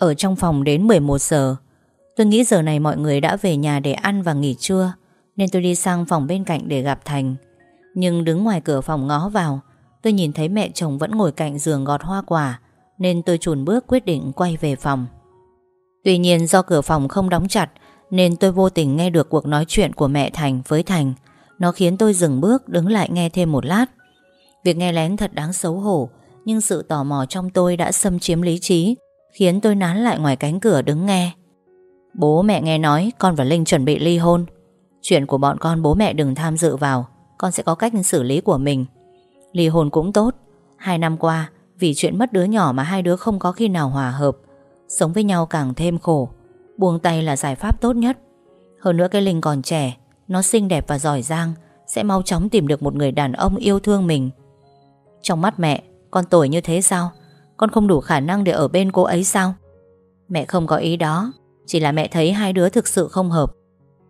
Ở trong phòng đến 11 giờ. Tôi nghĩ giờ này mọi người đã về nhà để ăn và nghỉ trưa, Nên tôi đi sang phòng bên cạnh để gặp Thành. Nhưng đứng ngoài cửa phòng ngó vào, Tôi nhìn thấy mẹ chồng vẫn ngồi cạnh giường gọt hoa quả, Nên tôi chùn bước quyết định quay về phòng. Tuy nhiên do cửa phòng không đóng chặt, Nên tôi vô tình nghe được cuộc nói chuyện của mẹ Thành với Thành. Nó khiến tôi dừng bước, đứng lại nghe thêm một lát. Việc nghe lén thật đáng xấu hổ, Nhưng sự tò mò trong tôi đã xâm chiếm lý trí. Khiến tôi nán lại ngoài cánh cửa đứng nghe. Bố mẹ nghe nói con và Linh chuẩn bị ly hôn. Chuyện của bọn con bố mẹ đừng tham dự vào, Con sẽ có cách xử lý của mình. Ly hôn cũng tốt. Hai năm qua, Vì chuyện mất đứa nhỏ mà hai đứa không có khi nào hòa hợp, Sống với nhau càng thêm khổ, Buông tay là giải pháp tốt nhất. Hơn nữa cái Linh còn trẻ, Nó xinh đẹp và giỏi giang, Sẽ mau chóng tìm được một người đàn ông yêu thương mình. Trong mắt mẹ, Con tuổi như thế sao? Con không đủ khả năng để ở bên cô ấy sao? Mẹ không có ý đó Chỉ là mẹ thấy hai đứa thực sự không hợp.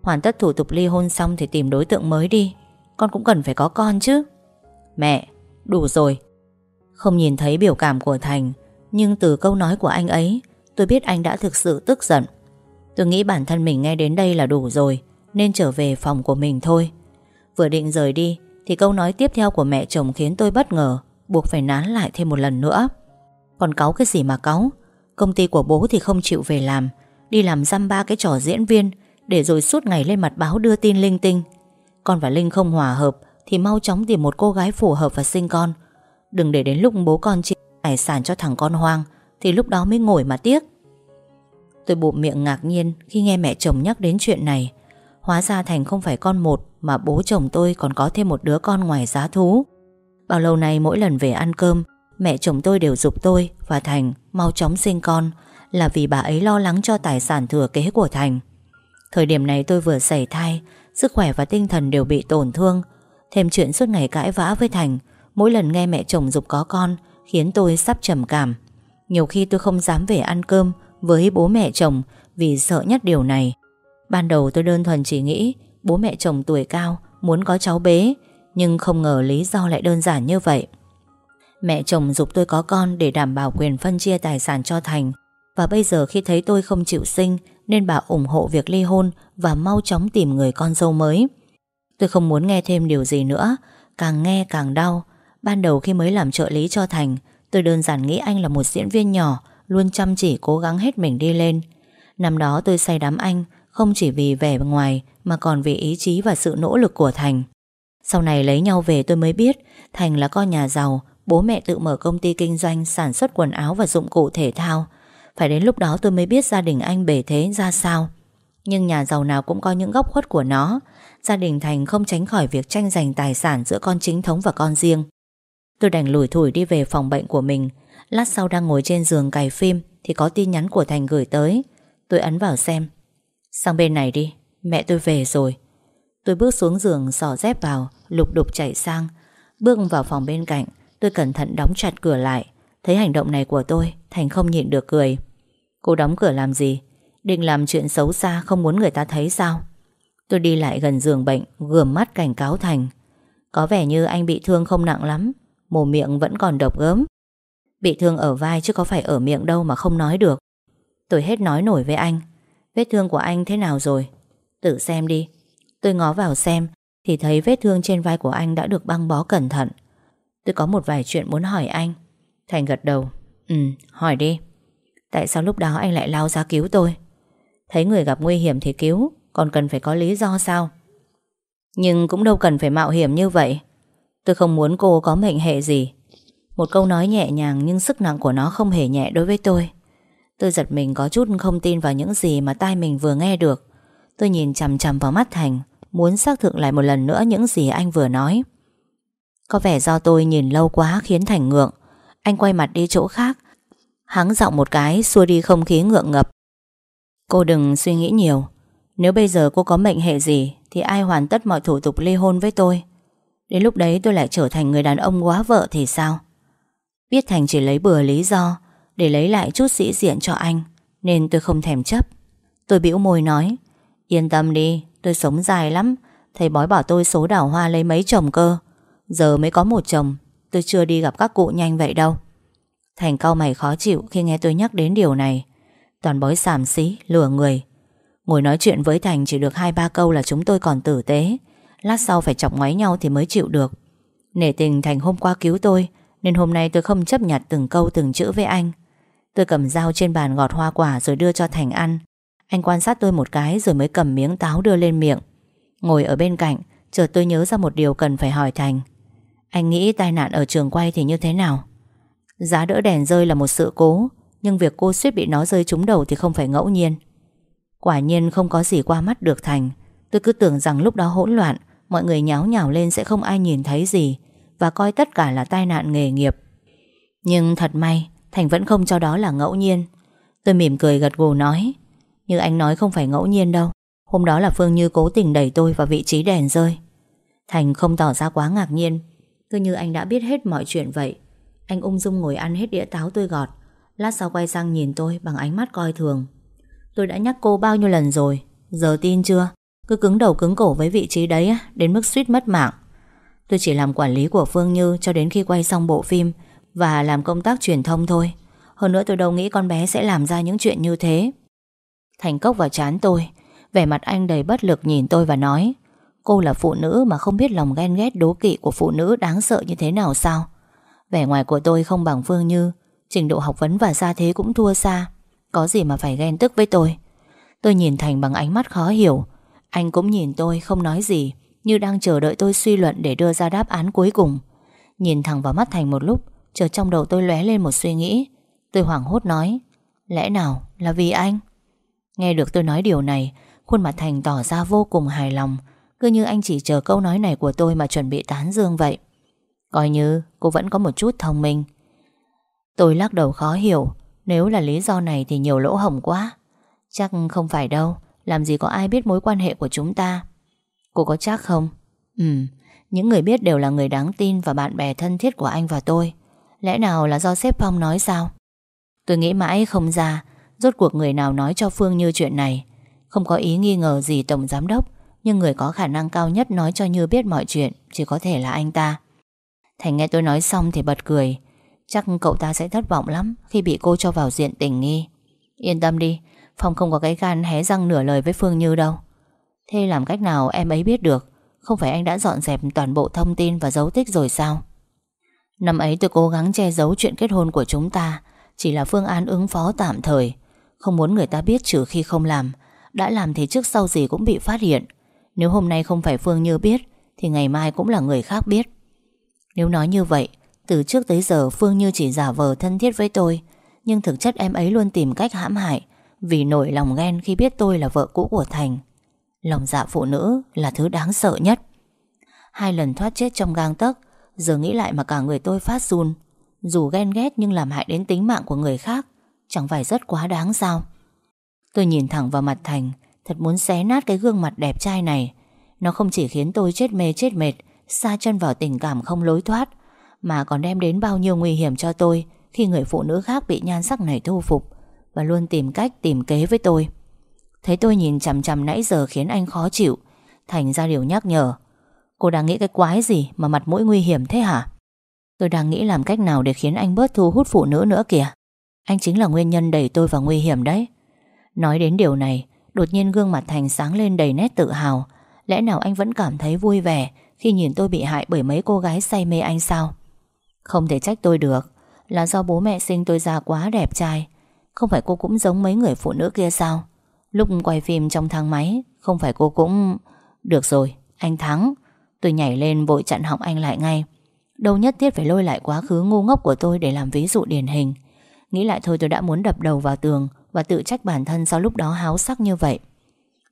Hoàn tất thủ tục ly hôn xong Thì tìm đối tượng mới đi. Con cũng cần phải có con chứ. Mẹ, đủ rồi. Không nhìn thấy biểu cảm của Thành Nhưng từ câu nói của anh ấy Tôi biết anh đã thực sự tức giận. Tôi nghĩ bản thân mình nghe đến đây là đủ rồi Nên trở về phòng của mình thôi. Vừa định rời đi Thì câu nói tiếp theo của mẹ chồng khiến tôi bất ngờ Buộc phải nán lại thêm một lần nữa. Còn cáu cái gì mà cáu? Công ty của bố thì không chịu về làm, Đi làm dăm ba cái trò diễn viên, Để rồi suốt ngày lên mặt báo đưa tin linh tinh. Con và Linh không hòa hợp, Thì mau chóng tìm một cô gái phù hợp và sinh con. Đừng để đến lúc bố con chia tài sản cho thằng con hoang, Thì lúc đó mới ngồi mà tiếc. Tôi bụng miệng ngạc nhiên Khi nghe mẹ chồng nhắc đến chuyện này. Hóa ra Thành không phải con một, Mà bố chồng tôi còn có thêm một đứa con ngoài giá thú. Bao lâu nay mỗi lần về ăn cơm Mẹ chồng tôi đều dục tôi và Thành mau chóng sinh con Là vì bà ấy lo lắng cho tài sản thừa kế của Thành. Thời điểm này tôi vừa xảy thai, Sức khỏe và tinh thần đều bị tổn thương. Thêm chuyện suốt ngày cãi vã với Thành, Mỗi lần nghe mẹ chồng dục có con Khiến tôi sắp trầm cảm. Nhiều khi tôi không dám về ăn cơm Với bố mẹ chồng Vì sợ nhất điều này. Ban đầu tôi đơn thuần chỉ nghĩ Bố mẹ chồng tuổi cao, Muốn có cháu bế Nhưng không ngờ lý do lại đơn giản như vậy. Mẹ chồng dục tôi có con Để đảm bảo quyền phân chia tài sản cho Thành. Và bây giờ khi thấy tôi không chịu sinh, Nên bà ủng hộ việc ly hôn Và mau chóng tìm người con dâu mới. Tôi không muốn nghe thêm điều gì nữa. Càng nghe càng đau. Ban đầu khi mới làm trợ lý cho Thành, Tôi đơn giản nghĩ anh là một diễn viên nhỏ, Luôn chăm chỉ cố gắng hết mình đi lên. Năm đó tôi say đắm anh, Không chỉ vì vẻ ngoài Mà còn vì ý chí và sự nỗ lực của Thành. Sau này lấy nhau về tôi mới biết, Thành là con nhà giàu Bố mẹ tự mở công ty kinh doanh Sản xuất quần áo và dụng cụ thể thao. Phải đến lúc đó tôi mới biết gia đình anh bể thế ra sao. Nhưng nhà giàu nào cũng có những góc khuất của nó. Gia đình Thành không tránh khỏi việc tranh giành tài sản Giữa con chính thống và con riêng. Tôi đành lủi thủi đi về phòng bệnh của mình. Lát sau đang ngồi trên giường cài phim Thì có tin nhắn của Thành gửi tới. Tôi ấn vào xem. Sang bên này đi, mẹ tôi về rồi. Tôi bước xuống giường sò dép vào Lục đục chạy sang. Bước vào phòng bên cạnh Tôi cẩn thận đóng chặt cửa lại. Thấy hành động này của tôi, Thành không nhịn được cười. Cô đóng cửa làm gì? Định làm chuyện xấu xa không muốn người ta thấy sao? Tôi đi lại gần giường bệnh, Gườm mắt cảnh cáo Thành. Có vẻ như anh bị thương không nặng lắm, Mồm miệng vẫn còn độc gớm Bị thương ở vai chứ có phải ở miệng đâu mà không nói được. Tôi hết nói nổi với anh. Vết thương của anh thế nào rồi? Tự xem đi. Tôi ngó vào xem, Thì thấy vết thương trên vai của anh đã được băng bó cẩn thận. Tôi có một vài chuyện muốn hỏi anh. Thành gật đầu. Ừ hỏi đi. Tại sao lúc đó anh lại lao ra cứu tôi? Thấy người gặp nguy hiểm thì cứu, Còn cần phải có lý do sao? Nhưng cũng đâu cần phải mạo hiểm như vậy. Tôi không muốn cô có mệnh hệ gì. Một câu nói nhẹ nhàng Nhưng sức nặng của nó không hề nhẹ đối với tôi. Tôi giật mình có chút không tin vào những gì Mà tai mình vừa nghe được. Tôi nhìn chằm chằm vào mắt Thành, Muốn xác thực lại một lần nữa những gì anh vừa nói. Có vẻ do tôi nhìn lâu quá khiến Thành ngượng. Anh quay mặt đi chỗ khác. Hắng giọng một cái, xua đi không khí ngượng ngập. Cô đừng suy nghĩ nhiều. Nếu bây giờ cô có mệnh hệ gì, Thì ai hoàn tất mọi thủ tục ly hôn với tôi? Đến lúc đấy tôi lại trở thành người đàn ông quá vợ thì sao? Biết Thành chỉ lấy bừa lý do, Để lấy lại chút sĩ diện cho anh, Nên tôi không thèm chấp. Tôi bĩu môi nói, Yên tâm đi, tôi sống dài lắm. Thầy bói bảo tôi số đảo hoa lấy mấy chồng cơ. Giờ mới có một chồng Tôi chưa đi gặp các cụ nhanh vậy đâu. Thành cao mày khó chịu khi nghe tôi nhắc đến điều này. Toàn bói xàm xí, lừa người. Ngồi nói chuyện với Thành chỉ được hai ba câu là chúng tôi còn tử tế. Lát sau phải chọc ngoáy nhau thì mới chịu được. Nể tình Thành hôm qua cứu tôi Nên hôm nay tôi không chấp nhặt từng câu từng chữ với anh. Tôi cầm dao trên bàn gọt hoa quả rồi đưa cho Thành ăn. Anh quan sát tôi một cái rồi mới cầm miếng táo đưa lên miệng. Ngồi ở bên cạnh Chợt tôi nhớ ra một điều cần phải hỏi Thành. Anh nghĩ tai nạn ở trường quay thì như thế nào? Giá đỡ đèn rơi là một sự cố, Nhưng việc cô suýt bị nó rơi trúng đầu thì không phải ngẫu nhiên. Quả nhiên không có gì qua mắt được Thành. Tôi cứ tưởng rằng lúc đó hỗn loạn, Mọi người nháo nhào lên sẽ không ai nhìn thấy gì, Và coi tất cả là tai nạn nghề nghiệp. Nhưng thật may, Thành vẫn không cho đó là ngẫu nhiên. Tôi mỉm cười gật gù nói, Như anh nói không phải ngẫu nhiên đâu. Hôm đó là Phương Như cố tình đẩy tôi vào vị trí đèn rơi. Thành không tỏ ra quá ngạc nhiên. Cứ như anh đã biết hết mọi chuyện vậy, Anh ung dung ngồi ăn hết đĩa táo tôi gọt. Lát sau quay sang nhìn tôi bằng ánh mắt coi thường. Tôi đã nhắc cô bao nhiêu lần rồi, Giờ tin chưa? Cứ cứng đầu cứng cổ với vị trí đấy Đến mức suýt mất mạng. Tôi chỉ làm quản lý của Phương Như Cho đến khi quay xong bộ phim Và làm công tác truyền thông thôi. Hơn nữa tôi đâu nghĩ con bé sẽ làm ra những chuyện như thế. Thành cốc vào chán tôi, Vẻ mặt anh đầy bất lực nhìn tôi và nói Cô là phụ nữ mà không biết lòng ghen ghét đố kỵ của phụ nữ đáng sợ như thế nào sao? Vẻ ngoài của tôi không bằng Phương Như, Trình độ học vấn và gia thế cũng thua xa. Có gì mà phải ghen tức với tôi? Tôi nhìn Thành bằng ánh mắt khó hiểu. Anh cũng nhìn tôi không nói gì, Như đang chờ đợi tôi suy luận để đưa ra đáp án cuối cùng. Nhìn thẳng vào mắt Thành một lúc Chờ trong đầu tôi lóe lên một suy nghĩ. Tôi hoảng hốt nói, Lẽ nào là vì anh? Nghe được tôi nói điều này, Khuôn mặt Thành tỏ ra vô cùng hài lòng. Cứ như anh chỉ chờ câu nói này của tôi Mà chuẩn bị tán dương vậy. Coi như cô vẫn có một chút thông minh. Tôi lắc đầu khó hiểu, Nếu là lý do này thì nhiều lỗ hổng quá. Chắc không phải đâu, Làm gì có ai biết mối quan hệ của chúng ta. Cô có chắc không? Ừ Những người biết đều là người đáng tin Và bạn bè thân thiết của anh và tôi. Lẽ nào là do sếp Phong nói sao? Tôi nghĩ mãi không ra, Rốt cuộc người nào nói cho Phương như chuyện này? Không có ý nghi ngờ gì Tổng Giám Đốc nhưng người có khả năng cao nhất nói cho Như biết mọi chuyện, Chỉ có thể là anh ta. Thành nghe tôi nói xong thì bật cười. Chắc cậu ta sẽ thất vọng lắm Khi bị cô cho vào diện tình nghi. Yên tâm đi, Phong không có cái gan hé răng nửa lời với Phương Như đâu. Thế làm cách nào em ấy biết được? Không phải anh đã dọn dẹp toàn bộ thông tin Và dấu tích rồi sao? Năm ấy tôi cố gắng che giấu chuyện kết hôn của chúng ta, Chỉ là phương án ứng phó tạm thời. Không muốn người ta biết trừ khi không làm. Đã làm thì trước sau gì cũng bị phát hiện. Nếu hôm nay không phải Phương Như biết, Thì ngày mai cũng là người khác biết. Nếu nói như vậy, Từ trước tới giờ Phương Như chỉ giả vờ thân thiết với tôi, Nhưng thực chất em ấy luôn tìm cách hãm hại, Vì nổi lòng ghen khi biết tôi là vợ cũ của Thành. Lòng dạ phụ nữ là thứ đáng sợ nhất. Hai lần thoát chết trong gang tấc, Giờ nghĩ lại mà cả người tôi phát run. Dù ghen ghét nhưng làm hại đến tính mạng của người khác, Chẳng phải rất quá đáng sao? Tôi nhìn thẳng vào mặt Thành Thật muốn xé nát cái gương mặt đẹp trai này Nó không chỉ khiến tôi chết mê chết mệt Xa chân vào tình cảm không lối thoát Mà còn đem đến bao nhiêu nguy hiểm cho tôi Khi người phụ nữ khác bị nhan sắc này thu phục Và luôn tìm cách tìm kế với tôi Thấy tôi nhìn chằm chằm nãy giờ khiến anh khó chịu Thành ra điều nhắc nhở Cô đang nghĩ cái quái gì mà mặt mũi nguy hiểm thế hả? Tôi đang nghĩ làm cách nào để khiến anh bớt thu hút phụ nữ nữa kìa. Anh chính là nguyên nhân đẩy tôi vào nguy hiểm đấy. Nói đến điều này, đột nhiên gương mặt Thành sáng lên đầy nét tự hào. Lẽ nào anh vẫn cảm thấy vui vẻ khi nhìn tôi bị hại bởi mấy cô gái say mê anh sao? Không thể trách tôi được, là do bố mẹ sinh tôi ra quá đẹp trai. Không phải cô cũng giống mấy người phụ nữ kia sao? Lúc quay phim trong thang máy, không phải cô cũng... Được rồi, anh thắng. Tôi nhảy lên vội chặn họng anh lại ngay Đâu nhất thiết phải lôi lại quá khứ ngu ngốc của tôi Để làm ví dụ điển hình Nghĩ lại thôi tôi đã muốn đập đầu vào tường và tự trách bản thân sau lúc đó háo sắc như vậy.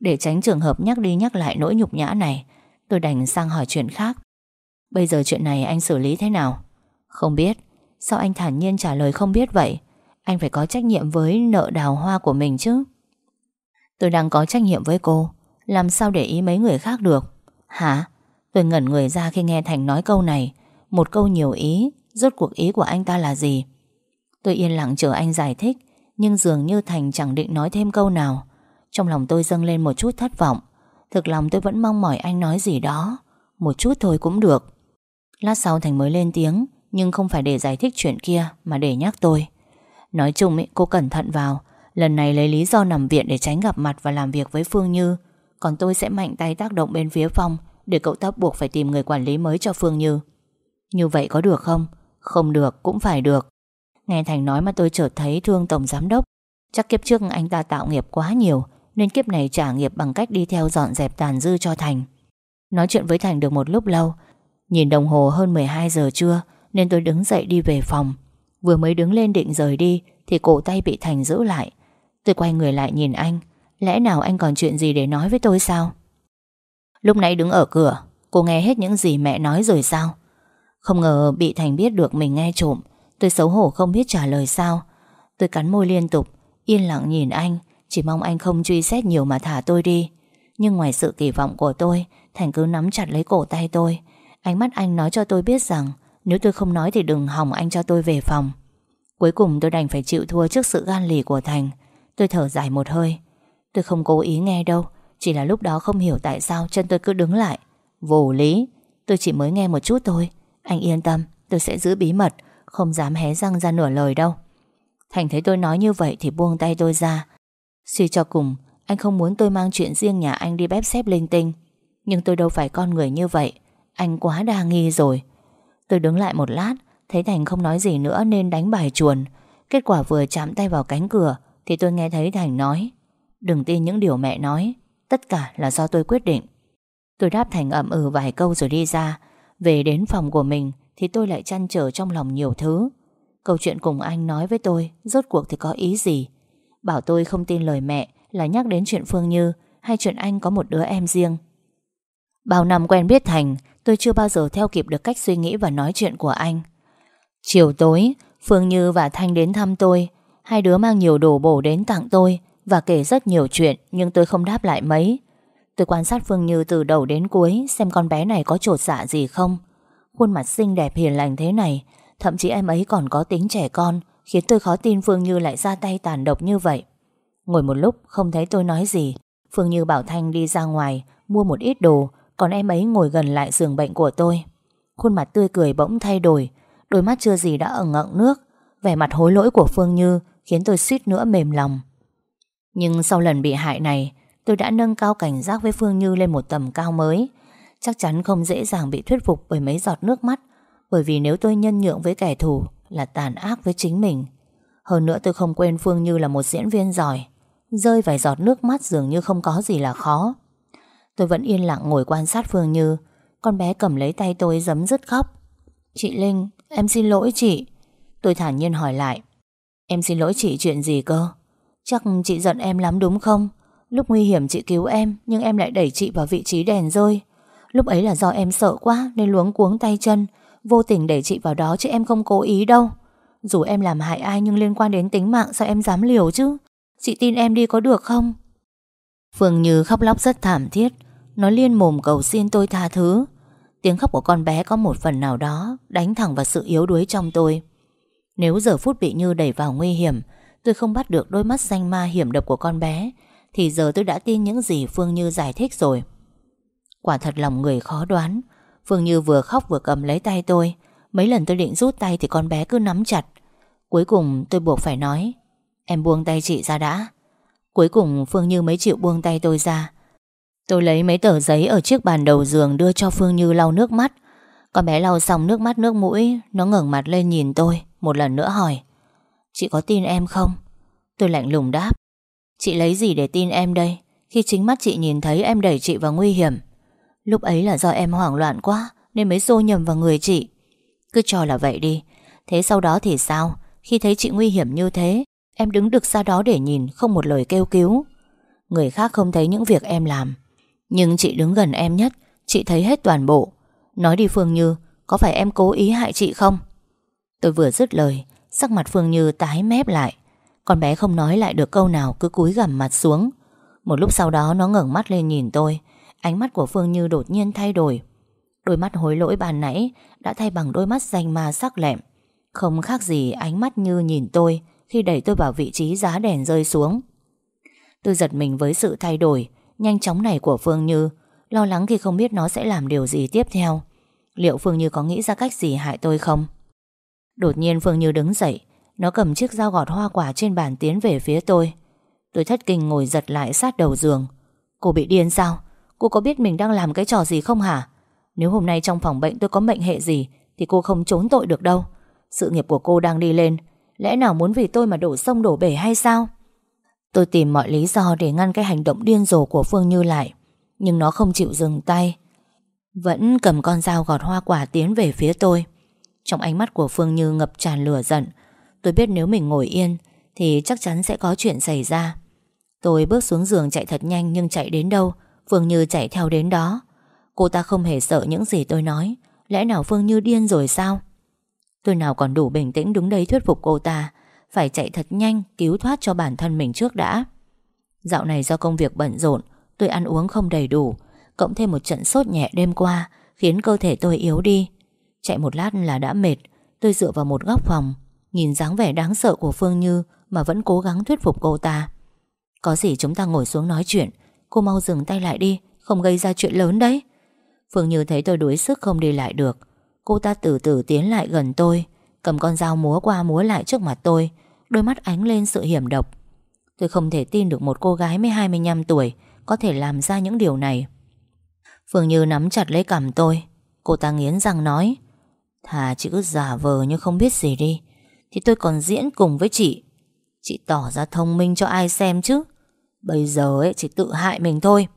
Để tránh trường hợp nhắc đi nhắc lại nỗi nhục nhã này, Tôi đành sang hỏi chuyện khác. Bây giờ chuyện này anh xử lý thế nào? Không biết. Sao anh thản nhiên trả lời không biết vậy? Anh phải có trách nhiệm với nợ đào hoa của mình chứ. Tôi đang có trách nhiệm với cô. Làm sao để ý mấy người khác được? Hả? Tôi ngẩn người ra khi nghe Thành nói câu này. Một câu nhiều ý. Rốt cuộc ý của anh ta là gì? Tôi yên lặng chờ anh giải thích. Nhưng dường như Thành chẳng định nói thêm câu nào. Trong lòng tôi dâng lên một chút thất vọng. Thực lòng tôi vẫn mong mỏi anh nói gì đó. Một chút thôi cũng được. Lát sau Thành mới lên tiếng Nhưng không phải để giải thích chuyện kia Mà để nhắc tôi. Nói chung ý, cô cẩn thận vào. Lần này lấy lý do nằm viện để tránh gặp mặt và làm việc với Phương Như. Còn tôi sẽ mạnh tay tác động bên phía Phong Để cậu ta buộc phải tìm người quản lý mới cho Phương Như. Như vậy có được không? Không được cũng phải được. Nghe Thành nói mà tôi chợt thấy thương Tổng Giám Đốc. Chắc kiếp trước anh ta tạo nghiệp quá nhiều, Nên kiếp này trả nghiệp bằng cách đi theo dọn dẹp tàn dư cho Thành. Nói chuyện với Thành được một lúc lâu, Nhìn đồng hồ hơn 12 giờ trưa, Nên tôi đứng dậy đi về phòng. Vừa mới đứng lên định rời đi, Thì cổ tay bị Thành giữ lại. Tôi quay người lại nhìn anh, Lẽ nào anh còn chuyện gì để nói với tôi sao? Lúc nãy đứng ở cửa, Cô nghe hết những gì mẹ nói rồi sao? Không ngờ bị Thành biết được mình nghe trộm Tôi xấu hổ không biết trả lời sao. Tôi cắn môi liên tục, Yên lặng nhìn anh, Chỉ mong anh không truy xét nhiều mà thả tôi đi. Nhưng ngoài sự kỳ vọng của tôi, Thành cứ nắm chặt lấy cổ tay tôi. Ánh mắt anh nói cho tôi biết rằng, Nếu tôi không nói thì đừng hỏng anh cho tôi về phòng. Cuối cùng tôi đành phải chịu thua trước sự gan lì của Thành. Tôi thở dài một hơi. Tôi không cố ý nghe đâu, Chỉ là lúc đó không hiểu tại sao chân tôi cứ đứng lại. Vô lý, Tôi chỉ mới nghe một chút thôi. Anh yên tâm, tôi sẽ giữ bí mật. Không dám hé răng ra nửa lời đâu. Thành thấy tôi nói như vậy thì buông tay tôi ra. Suy cho cùng, Anh không muốn tôi mang chuyện riêng nhà anh đi bếp xếp linh tinh. Nhưng tôi đâu phải con người như vậy. Anh quá đa nghi rồi. Tôi đứng lại một lát, Thấy Thành không nói gì nữa nên đánh bài chuồn. Kết quả vừa chạm tay vào cánh cửa, Thì tôi nghe thấy Thành nói, Đừng tin những điều mẹ nói, Tất cả là do tôi quyết định. Tôi đáp Thành ậm ừ vài câu rồi đi ra. Về đến phòng của mình thì tôi lại chăn trở trong lòng nhiều thứ. Câu chuyện cùng anh nói với tôi, Rốt cuộc thì có ý gì? Bảo tôi không tin lời mẹ, Là nhắc đến chuyện Phương Như, Hay chuyện anh có một đứa em riêng? Bao năm quen biết Thành, Tôi chưa bao giờ theo kịp được cách suy nghĩ và nói chuyện của anh. Chiều tối, Phương Như và Thanh đến thăm tôi. Hai đứa mang nhiều đồ bổ đến tặng tôi Và kể rất nhiều chuyện, Nhưng tôi không đáp lại mấy. Tôi quan sát Phương Như từ đầu đến cuối Xem con bé này có trột dạ gì không. Khuôn mặt xinh đẹp hiền lành thế này, Thậm chí em ấy còn có tính trẻ con, Khiến tôi khó tin Phương Như lại ra tay tàn độc như vậy. Ngồi một lúc, không thấy tôi nói gì. Phương Như bảo Thanh đi ra ngoài, Mua một ít đồ, Còn em ấy ngồi gần lại giường bệnh của tôi. Khuôn mặt tươi cười bỗng thay đổi, Đôi mắt chưa gì đã ẩn ngậm nước. Vẻ mặt hối lỗi của Phương Như Khiến tôi suýt nữa mềm lòng. Nhưng sau lần bị hại này, Tôi đã nâng cao cảnh giác với Phương Như lên một tầm cao mới. Chắc chắn không dễ dàng bị thuyết phục Bởi mấy giọt nước mắt Bởi vì nếu tôi nhân nhượng với kẻ thù Là tàn ác với chính mình. Hơn nữa tôi không quên Phương Như là một diễn viên giỏi. Rơi vài giọt nước mắt dường như không có gì là khó. Tôi vẫn yên lặng ngồi quan sát Phương Như. Con bé cầm lấy tay tôi giấm dứt khóc. Chị Linh, em xin lỗi chị. Tôi thản nhiên hỏi lại. Em xin lỗi chị chuyện gì cơ? Chắc chị giận em lắm đúng không? Lúc nguy hiểm chị cứu em Nhưng em lại đẩy chị vào vị trí đèn rơi. Lúc ấy là do em sợ quá Nên luống cuống tay chân. Vô tình để chị vào đó chứ em không cố ý đâu. Dù em làm hại ai nhưng liên quan đến tính mạng Sao em dám liều chứ? Chị tin em đi có được không? Phương Như khóc lóc rất thảm thiết. Nó liên mồm cầu xin tôi tha thứ. Tiếng khóc của con bé có một phần nào đó Đánh thẳng vào sự yếu đuối trong tôi. Nếu giờ phút bị Như đẩy vào nguy hiểm, Tôi không bắt được đôi mắt xanh ma hiểm độc của con bé, Thì giờ tôi đã tin những gì Phương Như giải thích rồi. Quả thật lòng người khó đoán Phương Như vừa khóc vừa cầm lấy tay tôi Mấy lần tôi định rút tay thì con bé cứ nắm chặt Cuối cùng tôi buộc phải nói Em buông tay chị ra đã Cuối cùng Phương Như mới chịu buông tay tôi ra Tôi lấy mấy tờ giấy ở chiếc bàn đầu giường đưa cho Phương Như lau nước mắt. Con bé lau xong nước mắt nước mũi, nó ngẩng mặt lên nhìn tôi, một lần nữa hỏi. Chị có tin em không? Tôi lạnh lùng đáp. Chị lấy gì để tin em đây? Khi chính mắt chị nhìn thấy em đẩy chị vào nguy hiểm. Lúc ấy là do em hoảng loạn quá, nên mới xô nhầm vào người chị. Cứ cho là vậy đi. Thế sau đó thì sao? Khi thấy chị nguy hiểm như thế, em đứng được xa đó để nhìn, không một lời kêu cứu. Người khác không thấy những việc em làm nhưng chị đứng gần em nhất Chị thấy hết toàn bộ Nói đi Phương Như Có phải em cố ý hại chị không Tôi vừa dứt lời Sắc mặt Phương Như tái mép lại Con bé không nói lại được câu nào Cứ cúi gằm mặt xuống Một lúc sau đó nó ngẩng mắt lên nhìn tôi Ánh mắt của Phương Như đột nhiên thay đổi. Đôi mắt hối lỗi bàn nãy Đã thay bằng đôi mắt danh ma sắc lẹm. Không khác gì ánh mắt như nhìn tôi Khi đẩy tôi vào vị trí giá đèn rơi xuống. Tôi giật mình với sự thay đổi nhanh chóng này của Phương Như, Lo lắng khi không biết nó sẽ làm điều gì tiếp theo. Liệu Phương Như có nghĩ ra cách gì hại tôi không? Đột nhiên Phương Như đứng dậy, Nó cầm chiếc dao gọt hoa quả trên bàn tiến về phía tôi. Tôi thất kinh ngồi giật lại sát đầu giường. Cô bị điên sao? Cô có biết mình đang làm cái trò gì không hả? Nếu hôm nay trong phòng bệnh tôi có mệnh hệ gì, Thì cô không trốn tội được đâu. Sự nghiệp của cô đang đi lên. Lẽ nào muốn vì tôi mà đổ sông đổ bể hay sao? Tôi tìm mọi lý do để ngăn cái hành động điên rồ của Phương Như lại, Nhưng nó không chịu dừng tay. Vẫn cầm con dao gọt hoa quả tiến về phía tôi. Trong ánh mắt của Phương Như ngập tràn lửa giận. Tôi biết nếu mình ngồi yên, Thì chắc chắn sẽ có chuyện xảy ra. Tôi bước xuống giường chạy thật nhanh Nhưng chạy đến đâu? Phương Như chạy theo đến đó. Cô ta không hề sợ những gì tôi nói. Lẽ nào Phương Như điên rồi sao? Tôi nào còn đủ bình tĩnh đứng đây thuyết phục cô ta. Phải chạy thật nhanh, Cứu thoát cho bản thân mình trước đã. Dạo này do công việc bận rộn, Tôi ăn uống không đầy đủ, Cộng thêm một trận sốt nhẹ đêm qua, Khiến cơ thể tôi yếu đi. Chạy một lát là đã mệt, Tôi dựa vào một góc phòng, Nhìn dáng vẻ đáng sợ của Phương Như Mà vẫn cố gắng thuyết phục cô ta. Có gì chúng ta ngồi xuống nói chuyện Cô mau dừng tay lại đi, Không gây ra chuyện lớn đấy. Phương Như thấy tôi đuối sức không đi lại được. Cô ta từ từ tiến lại gần tôi, Cầm con dao múa qua múa lại trước mặt tôi, Đôi mắt ánh lên sự hiểm độc. Tôi không thể tin được một cô gái mới 25 tuổi Có thể làm ra những điều này. Phương Như nắm chặt lấy cằm tôi. Cô ta nghiến răng nói, Thà chị cứ giả vờ như không biết gì đi, Thì tôi còn diễn cùng với chị. Chị tỏ ra thông minh cho ai xem chứ? Bây giờ ấy, chỉ tự hại mình thôi.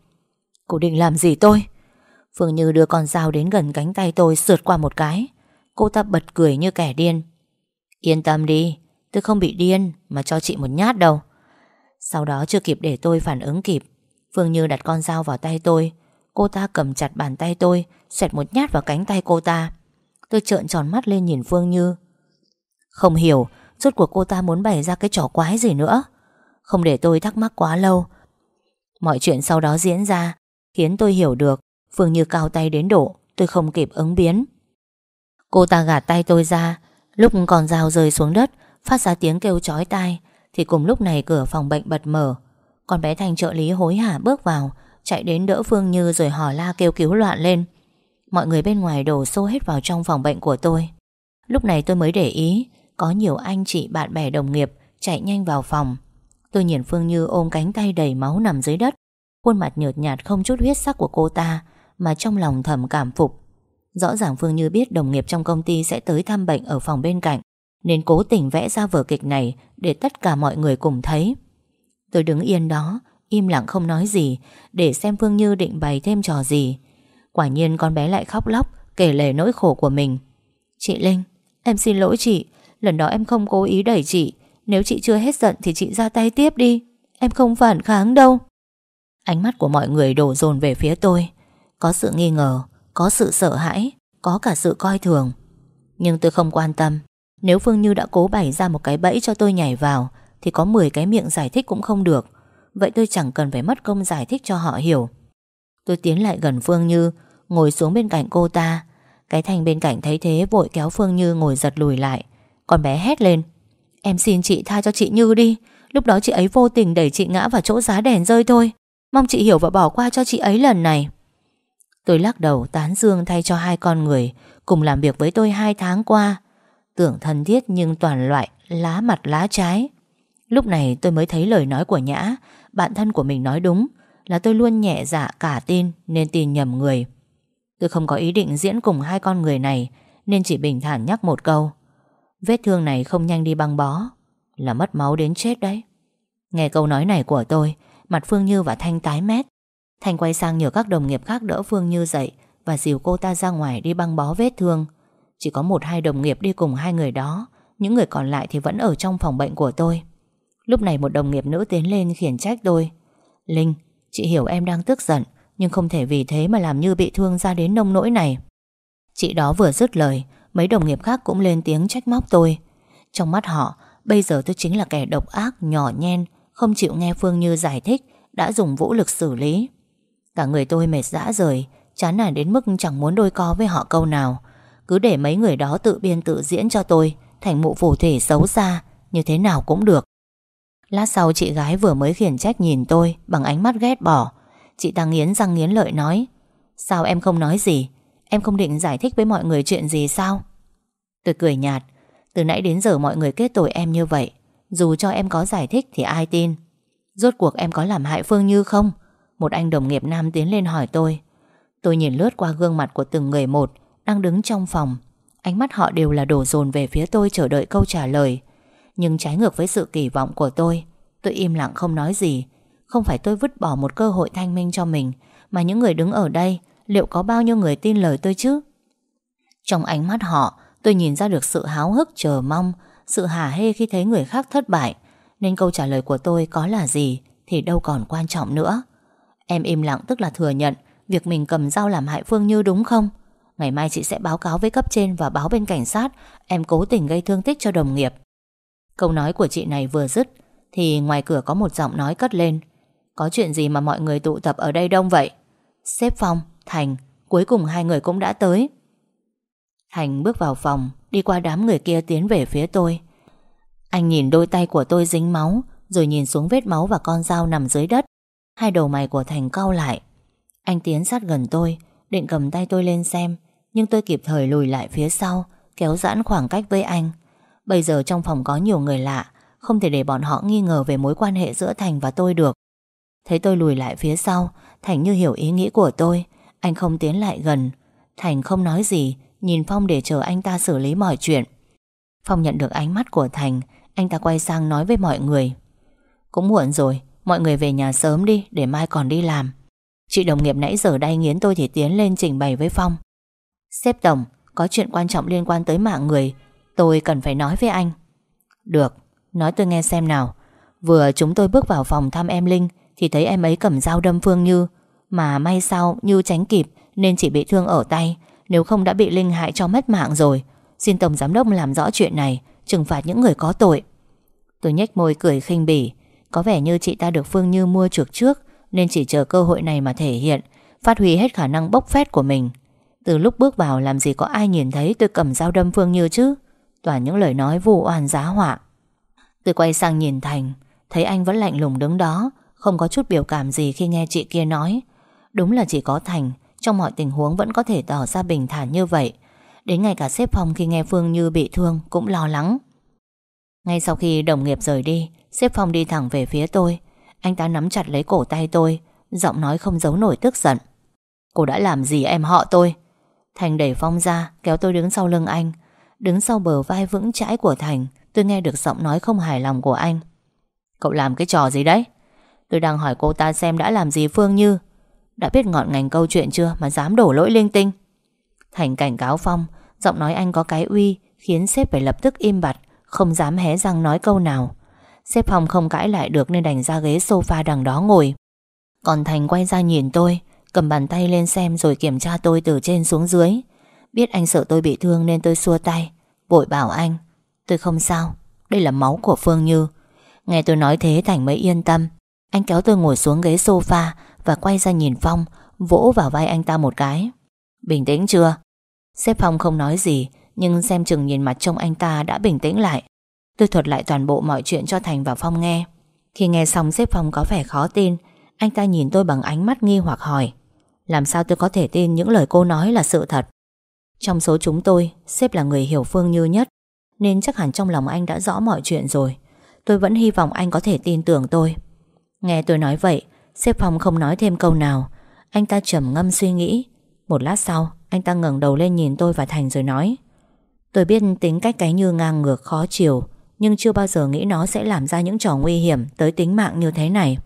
Cô định làm gì tôi? Phương Như đưa con dao đến gần cánh tay tôi Sượt qua một cái. Cô ta bật cười như kẻ điên. Yên tâm đi, Tôi không bị điên mà cho chị một nhát đâu. Sau đó chưa kịp để tôi phản ứng kịp, Phương Như đặt con dao vào tay tôi. Cô ta cầm chặt bàn tay tôi Xoẹt một nhát vào cánh tay cô ta. Tôi trợn tròn mắt lên nhìn Phương Như. Không hiểu, Rốt cuộc cô ta muốn bày ra cái trò quái gì nữa? Không để tôi thắc mắc quá lâu. Mọi chuyện sau đó diễn ra, Khiến tôi hiểu được Phương Như cao tay đến độ Tôi không kịp ứng biến. Cô ta gạt tay tôi ra, Lúc còn dao rơi xuống đất, Phát ra tiếng kêu chói tai, Thì cùng lúc này cửa phòng bệnh bật mở. Con bé Thành trợ lý hối hả bước vào, Chạy đến đỡ Phương Như rồi hò la kêu cứu loạn lên. Mọi người bên ngoài đổ xô hết vào trong phòng bệnh của tôi. Lúc này tôi mới để ý, Có nhiều anh chị, bạn bè, đồng nghiệp Chạy nhanh vào phòng. Tôi nhìn Phương Như ôm cánh tay đầy máu nằm dưới đất. Khuôn mặt nhợt nhạt không chút huyết sắc của cô ta Mà trong lòng thầm cảm phục. Rõ ràng Phương Như biết đồng nghiệp trong công ty Sẽ tới thăm bệnh ở phòng bên cạnh Nên cố tình vẽ ra vở kịch này Để tất cả mọi người cùng thấy. Tôi đứng yên đó Im lặng không nói gì Để xem Phương Như định bày thêm trò gì. Quả nhiên con bé lại khóc lóc Kể lể nỗi khổ của mình. Chị Linh, em xin lỗi chị Lần đó em không cố ý đẩy chị nếu chị chưa hết giận thì chị ra tay tiếp đi. Em không phản kháng đâu. Ánh mắt của mọi người đổ dồn về phía tôi. Có sự nghi ngờ, Có sự sợ hãi, Có cả sự coi thường. Nhưng tôi không quan tâm. Nếu Phương Như đã cố bày ra một cái bẫy cho tôi nhảy vào, Thì có 10 cái miệng giải thích cũng không được. Vậy tôi chẳng cần phải mất công giải thích cho họ hiểu. Tôi tiến lại gần Phương Như, Ngồi xuống bên cạnh cô ta. Cái Thành bên cạnh thấy thế, vội kéo Phương Như ngồi giật lùi lại. Con bé hét lên. Em xin chị tha cho chị Như đi. Lúc đó chị ấy vô tình đẩy chị ngã vào chỗ giá đèn rơi thôi. Mong chị hiểu và bỏ qua cho chị ấy lần này. Tôi lắc đầu tán dương thay cho hai con người, Cùng làm việc với tôi hai tháng qua. Tưởng thân thiết nhưng toàn loại, Lá mặt lá trái. Lúc này tôi mới thấy lời nói của Nhã. Bạn thân của mình nói đúng, Là tôi luôn nhẹ dạ cả tin Nên tin nhầm người. Tôi không có ý định diễn cùng hai con người này, Nên chỉ bình thản nhắc một câu. Vết thương này không nhanh đi băng bó Là mất máu đến chết đấy. Nghe câu nói này của tôi Mặt Phương Như và Thanh tái mét. Thanh quay sang nhờ các đồng nghiệp khác đỡ Phương Như dậy Và dìu cô ta ra ngoài đi băng bó vết thương. Chỉ có một hai đồng nghiệp đi cùng hai người đó Những người còn lại thì vẫn ở trong phòng bệnh của tôi. Lúc này một đồng nghiệp nữ tiến lên khiển trách tôi. Linh, chị hiểu em đang tức giận Nhưng không thể vì thế mà làm như bị thương ra đến nông nỗi này. Chị đó vừa dứt lời Mấy đồng nghiệp khác cũng lên tiếng trách móc tôi. Trong mắt họ Bây giờ tôi chính là kẻ độc ác, nhỏ nhen Không chịu nghe Phương Như giải thích Đã dùng vũ lực xử lý. Cả người tôi mệt dã rời Chán nản đến mức chẳng muốn đôi co với họ câu nào. Cứ để mấy người đó tự biên tự diễn cho tôi Thành mụ phù thể xấu xa Như thế nào cũng được. Lát sau chị gái vừa mới khiển trách nhìn tôi Bằng ánh mắt ghét bỏ. Chị ta nghiến răng nghiến lợi nói Sao em không nói gì? Em không định giải thích với mọi người chuyện gì sao? Tôi cười nhạt. Từ nãy đến giờ mọi người kết tội em như vậy. Dù cho em có giải thích thì ai tin? Rốt cuộc em có làm hại Phương Như không? Một anh đồng nghiệp nam tiến lên hỏi tôi. Tôi nhìn lướt qua gương mặt của từng người một, Đang đứng trong phòng. Ánh mắt họ đều là đổ dồn về phía tôi chờ đợi câu trả lời. Nhưng trái ngược với sự kỳ vọng của tôi Tôi im lặng không nói gì. Không phải tôi vứt bỏ một cơ hội thanh minh cho mình, Mà những người đứng ở đây Liệu có bao nhiêu người tin lời tôi chứ? Trong ánh mắt họ Tôi nhìn ra được sự háo hức chờ mong Sự hả hê khi thấy người khác thất bại. Nên câu trả lời của tôi có là gì Thì đâu còn quan trọng nữa. Em im lặng tức là thừa nhận Việc mình cầm dao làm hại Phương Như đúng không? Ngày mai chị sẽ báo cáo với cấp trên Và báo bên cảnh sát. Em cố tình gây thương tích cho đồng nghiệp. Câu nói của chị này vừa dứt Thì ngoài cửa có một giọng nói cất lên. Có chuyện gì mà mọi người tụ tập ở đây đông vậy? Sếp Phong, Thành, Cuối cùng hai người cũng đã tới. Thành bước vào phòng, Đi qua đám người kia tiến về phía tôi. Anh nhìn đôi tay của tôi dính máu, Rồi nhìn xuống vết máu và con dao nằm dưới đất. Hai đầu mày của Thành cau lại. Anh tiến sát gần tôi, Định cầm tay tôi lên xem, Nhưng tôi kịp thời lùi lại phía sau, Kéo giãn khoảng cách với anh. Bây giờ trong phòng có nhiều người lạ, Không thể để bọn họ nghi ngờ về mối quan hệ giữa Thành và tôi được. Thấy tôi lùi lại phía sau, Thành như hiểu ý nghĩ của tôi. Anh không tiến lại gần. Thành không nói gì Nhìn Phong để chờ anh ta xử lý mọi chuyện. Phong nhận được ánh mắt của Thành Anh ta quay sang nói với mọi người. Cũng muộn rồi Mọi người về nhà sớm đi để mai còn đi làm. Chị đồng nghiệp nãy giờ đay nghiến tôi thì tiến lên trình bày với Phong. Xếp Tổng Có chuyện quan trọng liên quan tới mạng người Tôi cần phải nói với anh. Được, nói tôi nghe xem nào. Vừa chúng tôi bước vào phòng thăm em Linh Thì thấy em ấy cầm dao đâm Phương Như. Mà may sao Như tránh kịp Nên chỉ bị thương ở tay. Nếu không đã bị Linh hại cho mất mạng rồi. Xin Tổng Giám đốc làm rõ chuyện này, Trừng phạt những người có tội. Tôi nhếch môi cười khinh bỉ. Có vẻ như chị ta được Phương Như mua chuộc trước, Nên chỉ chờ cơ hội này mà thể hiện, Phát huy hết khả năng bốc phét của mình. Từ lúc bước vào làm gì có ai nhìn thấy tôi cầm dao đâm Phương Như chứ? Toàn những lời nói vu oan giá họa. Tôi quay sang nhìn Thành. Thấy anh vẫn lạnh lùng đứng đó, Không có chút biểu cảm gì khi nghe chị kia nói. Đúng là chỉ có Thành, Trong mọi tình huống vẫn có thể tỏ ra bình thản như vậy. Đến ngay cả xếp phòng khi nghe Phương Như bị thương Cũng lo lắng. Ngay sau khi đồng nghiệp rời đi Xếp Phong đi thẳng về phía tôi. Anh ta nắm chặt lấy cổ tay tôi, Giọng nói không giấu nổi tức giận. Cô đã làm gì em họ tôi? Thành đẩy Phong ra, kéo tôi đứng sau lưng anh. Đứng sau bờ vai vững chãi của Thành, Tôi nghe được giọng nói không hài lòng của anh. Cậu làm cái trò gì đấy? Tôi đang hỏi cô ta xem đã làm gì Phương Như. Đã biết ngọn ngành câu chuyện chưa Mà dám đổ lỗi linh tinh. Thành cảnh cáo Phong, Giọng nói anh có cái uy, Khiến sếp phải lập tức im bặt, Không dám hé răng nói câu nào. Sếp Phong không cãi lại được nên đành ra ghế sofa đằng đó ngồi. Còn Thành quay ra nhìn tôi, Cầm bàn tay lên xem rồi kiểm tra tôi từ trên xuống dưới. Biết anh sợ tôi bị thương nên tôi xua tay, Vội bảo anh, Tôi không sao, Đây là máu của Phương Như. Nghe tôi nói thế Thành mới yên tâm. Anh kéo tôi ngồi xuống ghế sofa và quay ra nhìn Phong, Vỗ vào vai anh ta một cái. Bình tĩnh chưa? Sếp Phong không nói gì, Nhưng xem chừng nhìn mặt trông anh ta đã bình tĩnh lại. Tôi thuật lại toàn bộ mọi chuyện cho Thành và Phong nghe. Khi nghe xong xếp Phong có vẻ khó tin, Anh ta nhìn tôi bằng ánh mắt nghi hoặc hỏi, Làm sao tôi có thể tin những lời cô nói là sự thật? Trong số chúng tôi, Sếp là người hiểu Phương Như nhất, Nên chắc hẳn trong lòng anh đã rõ mọi chuyện rồi. Tôi vẫn hy vọng anh có thể tin tưởng tôi. Nghe tôi nói vậy Sếp Phong không nói thêm câu nào. Anh ta trầm ngâm suy nghĩ. Một lát sau, Anh ta ngẩng đầu lên nhìn tôi và Thành rồi nói. Tôi biết tính cách cái như ngang ngược khó chiều nhưng chưa bao giờ nghĩ nó sẽ làm ra những trò nguy hiểm Tới tính mạng như thế này.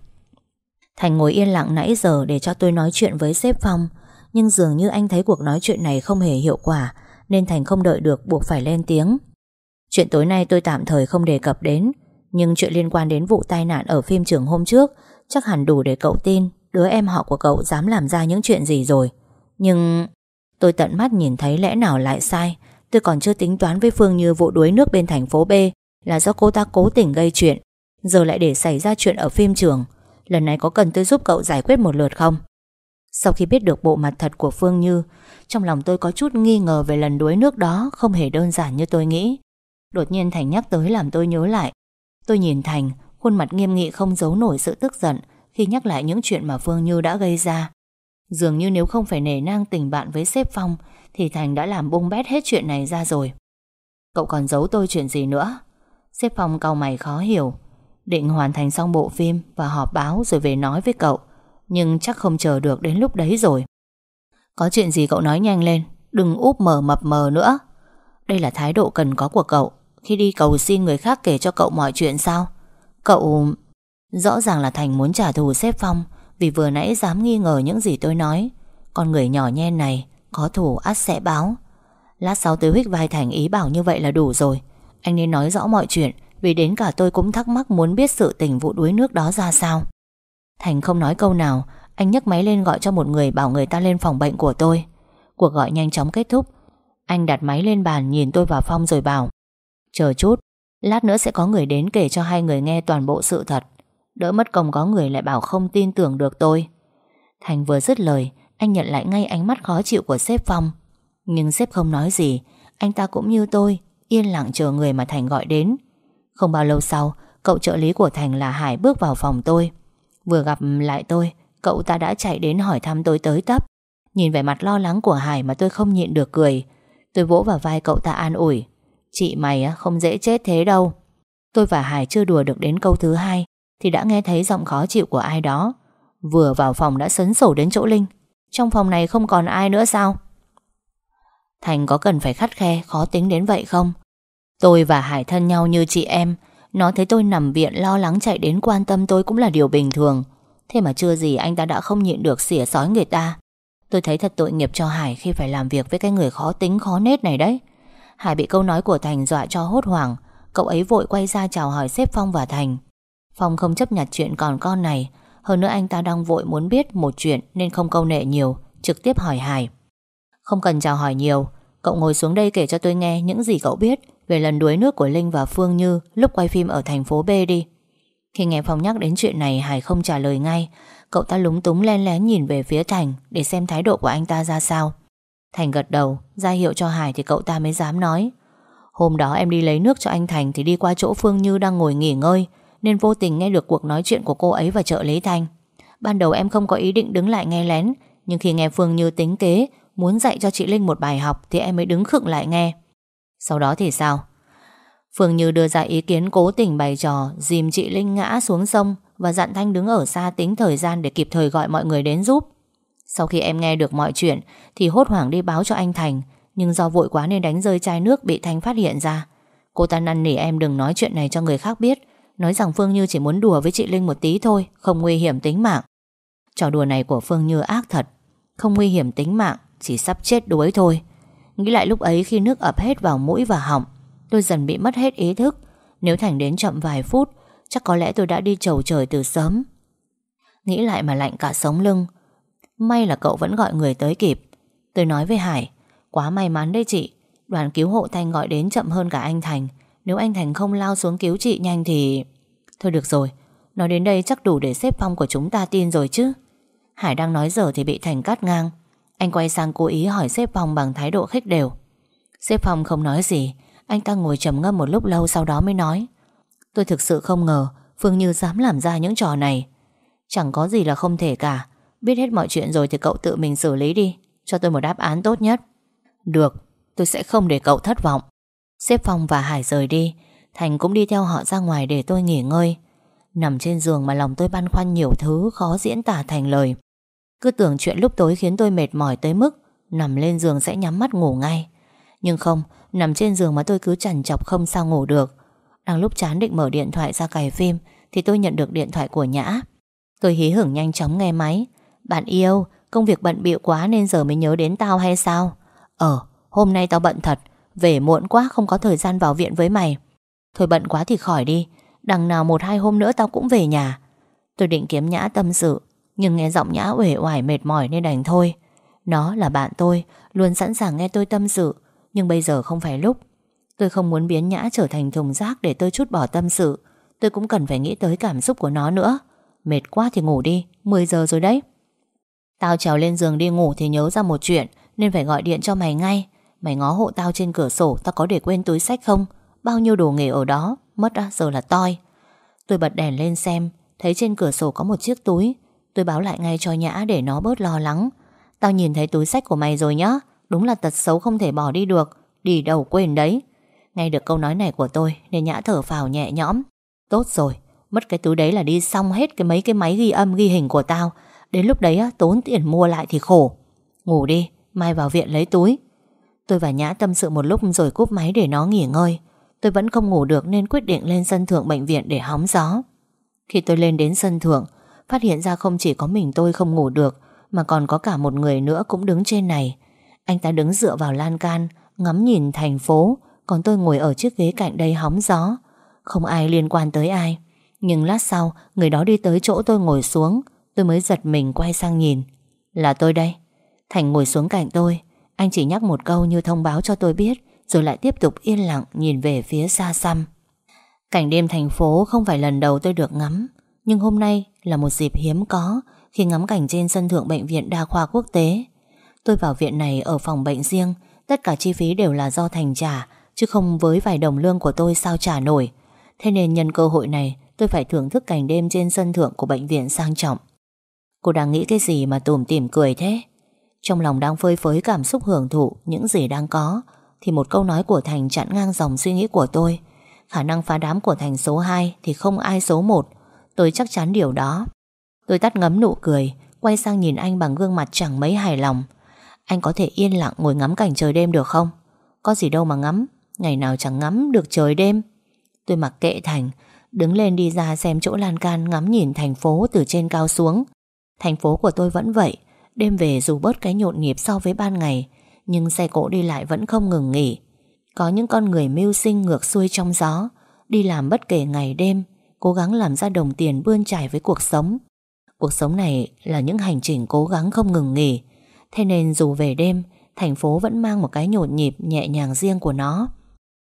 Thành ngồi yên lặng nãy giờ Để cho tôi nói chuyện với sếp Phong, Nhưng dường như anh thấy cuộc nói chuyện này không hề hiệu quả, Nên Thành không đợi được buộc phải lên tiếng. Chuyện tối nay tôi tạm thời không đề cập đến, Nhưng chuyện liên quan đến vụ tai nạn Ở phim trường hôm trước Chắc hẳn đủ để cậu tin Đứa em họ của cậu dám làm ra những chuyện gì rồi. Nhưng tôi tận mắt nhìn thấy lẽ nào lại sai. Tôi còn chưa tính toán với Phương như vụ đuối nước bên thành phố B là do cô ta cố tình gây chuyện, Giờ lại để xảy ra chuyện ở phim trường. Lần này có cần tôi giúp cậu giải quyết một lượt không? Sau khi biết được bộ mặt thật của Phương Như, Trong lòng tôi có chút nghi ngờ về lần đuối nước đó Không hề đơn giản như tôi nghĩ. Đột nhiên Thành nhắc tới làm tôi nhớ lại. Tôi nhìn Thành Khuôn mặt nghiêm nghị không giấu nổi sự tức giận Khi nhắc lại những chuyện mà Phương Như đã gây ra. Dường như nếu không phải nể nang tình bạn với sếp Phong, Thì Thành đã làm bung bét hết chuyện này ra rồi. Cậu còn giấu tôi chuyện gì nữa? Sếp Phong cau mày khó hiểu. Định hoàn thành xong bộ phim Và họp báo rồi về nói với cậu, Nhưng chắc không chờ được đến lúc đấy rồi. Có chuyện gì cậu nói nhanh lên, Đừng úp mờ mập mờ nữa. Đây là thái độ cần có của cậu. Khi đi cầu xin người khác kể cho cậu mọi chuyện sao? Cậu... Rõ ràng là Thành muốn trả thù xếp Phong, Vì vừa nãy dám nghi ngờ những gì tôi nói. Con người nhỏ nhen này, Có thù ắt sẽ báo. Lát sau tới huyết vai Thành ý bảo như vậy là đủ rồi. Anh nên nói rõ mọi chuyện, Vì đến cả tôi cũng thắc mắc muốn biết sự tình vụ đuối nước đó ra sao. Thành không nói câu nào, Anh nhấc máy lên gọi cho một người Bảo người ta lên phòng bệnh của tôi. Cuộc gọi nhanh chóng kết thúc. Anh đặt máy lên bàn nhìn tôi và Phong rồi bảo, Chờ chút Lát nữa sẽ có người đến kể cho hai người nghe toàn bộ sự thật. Đỡ mất công có người lại bảo không tin tưởng được tôi. Thành vừa dứt lời, Anh nhận lại ngay ánh mắt khó chịu của sếp Phong. Nhưng sếp không nói gì, Anh ta cũng như tôi, Yên lặng chờ người mà Thành gọi đến. Không bao lâu sau, Cậu trợ lý của Thành là Hải bước vào phòng tôi. Vừa gặp lại tôi, Cậu ta đã chạy đến hỏi thăm tôi tới tấp. Nhìn vẻ mặt lo lắng của Hải mà tôi không nhịn được cười. Tôi vỗ vào vai cậu ta an ủi. Chị mày không dễ chết thế đâu. Tôi và Hải chưa đùa được đến câu thứ hai, Thì đã nghe thấy giọng khó chịu của ai đó. Vừa vào phòng đã sấn sổ đến chỗ Linh. Trong phòng này không còn ai nữa sao? Thành có cần phải khắt khe, Khó tính đến vậy không? Tôi và Hải thân nhau như chị em. Nó thấy tôi nằm viện, lo lắng chạy đến quan tâm tôi cũng là điều bình thường. Thế mà chưa gì anh ta đã không nhịn được xỉa sói người ta. Tôi thấy thật tội nghiệp cho Hải khi phải làm việc với cái người khó tính, khó nết này đấy. Hải bị câu nói của Thành dọa cho hốt hoảng. Cậu ấy vội quay ra chào hỏi xếp Phong và Thành. Phong không chấp nhận chuyện còn con này. Hơn nữa anh ta đang vội muốn biết một chuyện Nên không câu nệ nhiều, Trực tiếp hỏi Hải. Không cần chào hỏi nhiều. Cậu ngồi xuống đây kể cho tôi nghe những gì cậu biết Về lần đuối nước của Linh và Phương Như Lúc quay phim ở thành phố B đi. Khi nghe Phong nhắc đến chuyện này, Hải không trả lời ngay. Cậu ta lúng túng len lén nhìn về phía Thành Để xem thái độ của anh ta ra sao. Thành gật đầu, ra hiệu cho Hải thì cậu ta mới dám nói. Hôm đó em đi lấy nước cho anh Thành Thì đi qua chỗ Phương Như đang ngồi nghỉ ngơi, Nên vô tình nghe được cuộc nói chuyện của cô ấy và trợ lý Thành Ban đầu em không có ý định đứng lại nghe lén, Nhưng khi nghe Phương Như tính kế, Muốn dạy cho chị Linh một bài học Thì em mới đứng khựng lại nghe. Sau đó thì sao? Phương Như đưa ra ý kiến cố tình bày trò, Dìm chị Linh ngã xuống sông Và dặn Thanh đứng ở xa tính thời gian Để kịp thời gọi mọi người đến giúp. Sau khi em nghe được mọi chuyện, Thì hốt hoảng đi báo cho anh Thành. Nhưng do vội quá nên đánh rơi chai nước Bị Thanh phát hiện ra. Cô ta năn nỉ em đừng nói chuyện này cho người khác biết. Nói rằng Phương Như chỉ muốn đùa với chị Linh một tí thôi, Không nguy hiểm tính mạng. Trò đùa này của Phương Như ác thật. Không nguy hiểm tính mạng, Chỉ sắp chết đuối thôi. Nghĩ lại lúc ấy khi nước ập hết vào mũi và họng, Tôi dần bị mất hết ý thức. Nếu Thành đến chậm vài phút, Chắc có lẽ tôi đã đi chầu trời từ sớm. Nghĩ lại mà lạnh cả sống lưng May là cậu vẫn gọi người tới kịp. Tôi nói với Hải, Quá may mắn đấy chị. Đoàn cứu hộ Thanh gọi đến chậm hơn cả anh Thành. Nếu anh Thành không lao xuống cứu chị nhanh thì Thôi được rồi. Nói đến đây chắc đủ để xếp phong của chúng ta tin rồi chứ. Hải đang nói giờ thì bị Thành cắt ngang. Anh quay sang cố ý hỏi xếp phong bằng thái độ khích đều. Xếp phong không nói gì. Anh ta ngồi trầm ngâm một lúc lâu sau đó mới nói. Tôi thực sự không ngờ Phương Như dám làm ra những trò này. Chẳng có gì là không thể cả. Biết hết mọi chuyện rồi thì cậu tự mình xử lý đi Cho tôi một đáp án tốt nhất. Được, tôi sẽ không để cậu thất vọng. Xếp Phong và Hải rời đi Thành cũng đi theo họ ra ngoài để tôi nghỉ ngơi. Nằm trên giường mà lòng tôi băn khoăn nhiều thứ Khó diễn tả thành lời. Cứ tưởng chuyện lúc tối khiến tôi mệt mỏi tới mức Nằm lên giường sẽ nhắm mắt ngủ ngay. Nhưng không Nằm trên giường mà tôi cứ chằn chọc không sao ngủ được. Đang lúc chán định mở điện thoại ra cài phim Thì tôi nhận được điện thoại của Nhã. Tôi hí hửng nhanh chóng nghe máy. Bạn yêu, Công việc bận bịu quá nên giờ mới nhớ đến tao hay sao? Ờ hôm nay tao bận thật, Về muộn quá không có thời gian vào viện với mày. Thôi bận quá thì khỏi đi, Đằng nào một hai hôm nữa tao cũng về nhà. Tôi định kiếm Nhã tâm sự, Nhưng nghe giọng Nhã uể oải mệt mỏi nên đành thôi. Nó là bạn tôi, Luôn sẵn sàng nghe tôi tâm sự, Nhưng bây giờ không phải lúc. Tôi không muốn biến Nhã trở thành thùng rác Để tôi chút bỏ tâm sự. Tôi cũng cần phải nghĩ tới cảm xúc của nó nữa. Mệt quá thì ngủ đi 10 giờ rồi đấy. Tao trèo lên giường đi ngủ thì nhớ ra một chuyện Nên phải gọi điện cho mày ngay. Mày ngó hộ tao trên cửa sổ Tao có để quên túi sách không? Bao nhiêu đồ nghề ở đó Mất á, giờ là toi. Tôi bật đèn lên xem Thấy trên cửa sổ có một chiếc túi. Tôi báo lại ngay cho Nhã để nó bớt lo lắng. Tao nhìn thấy túi sách của mày rồi nhá Đúng là tật xấu không thể bỏ đi được Đi đầu quên đấy. Nghe được câu nói này của tôi Nên Nhã thở phào nhẹ nhõm. Tốt rồi, Mất cái túi đấy là đi xong hết cái mấy cái máy ghi âm ghi hình của tao. Đến lúc đấy tốn tiền mua lại thì khổ. Ngủ đi, mai vào viện lấy túi. Tôi và Nhã tâm sự một lúc rồi cúp máy để nó nghỉ ngơi. Tôi vẫn không ngủ được nên quyết định lên sân thượng bệnh viện để hóng gió. Khi tôi lên đến sân thượng Phát hiện ra không chỉ có mình tôi không ngủ được Mà còn có cả một người nữa cũng đứng trên này. Anh ta đứng dựa vào lan can Ngắm nhìn thành phố Còn tôi ngồi ở chiếc ghế cạnh đây hóng gió. Không ai liên quan tới ai. Nhưng lát sau Người đó đi tới chỗ tôi ngồi xuống. Tôi mới giật mình quay sang nhìn. Là tôi đây. Thành ngồi xuống cạnh tôi. Anh chỉ nhắc một câu như thông báo cho tôi biết, Rồi lại tiếp tục yên lặng nhìn về phía xa xăm. Cảnh đêm thành phố không phải lần đầu tôi được ngắm, Nhưng hôm nay là một dịp hiếm có Khi ngắm cảnh trên sân thượng bệnh viện đa khoa quốc tế. Tôi vào viện này ở phòng bệnh riêng, Tất cả chi phí đều là do Thành trả, Chứ không với vài đồng lương của tôi sao trả nổi. Thế nên nhân cơ hội này, Tôi phải thưởng thức cảnh đêm trên sân thượng của bệnh viện sang trọng. Cô đang nghĩ cái gì mà tủm tỉm cười thế? Trong lòng đang phơi phới cảm xúc hưởng thụ Những gì đang có, Thì một câu nói của Thành chặn ngang dòng suy nghĩ của tôi. Khả năng phá đám của Thành số 2 Thì không ai số 1 Tôi chắc chắn điều đó. Tôi tắt ngấm nụ cười, Quay sang nhìn anh bằng gương mặt chẳng mấy hài lòng. Anh có thể yên lặng ngồi ngắm cảnh trời đêm được không? Có gì đâu mà ngắm, Ngày nào chẳng ngắm được trời đêm. Tôi mặc kệ Thành, Đứng lên đi ra xem chỗ lan can ngắm nhìn thành phố từ trên cao xuống. Thành phố của tôi vẫn vậy, Đêm về dù bớt cái nhộn nhịp so với ban ngày, Nhưng xe cộ đi lại vẫn không ngừng nghỉ. Có những con người mưu sinh ngược xuôi trong gió, Đi làm bất kể ngày đêm, Cố gắng làm ra đồng tiền bươn trải với cuộc sống. Cuộc sống này là những hành trình cố gắng không ngừng nghỉ. Thế nên dù về đêm, Thành phố vẫn mang một cái nhộn nhịp nhẹ nhàng riêng của nó.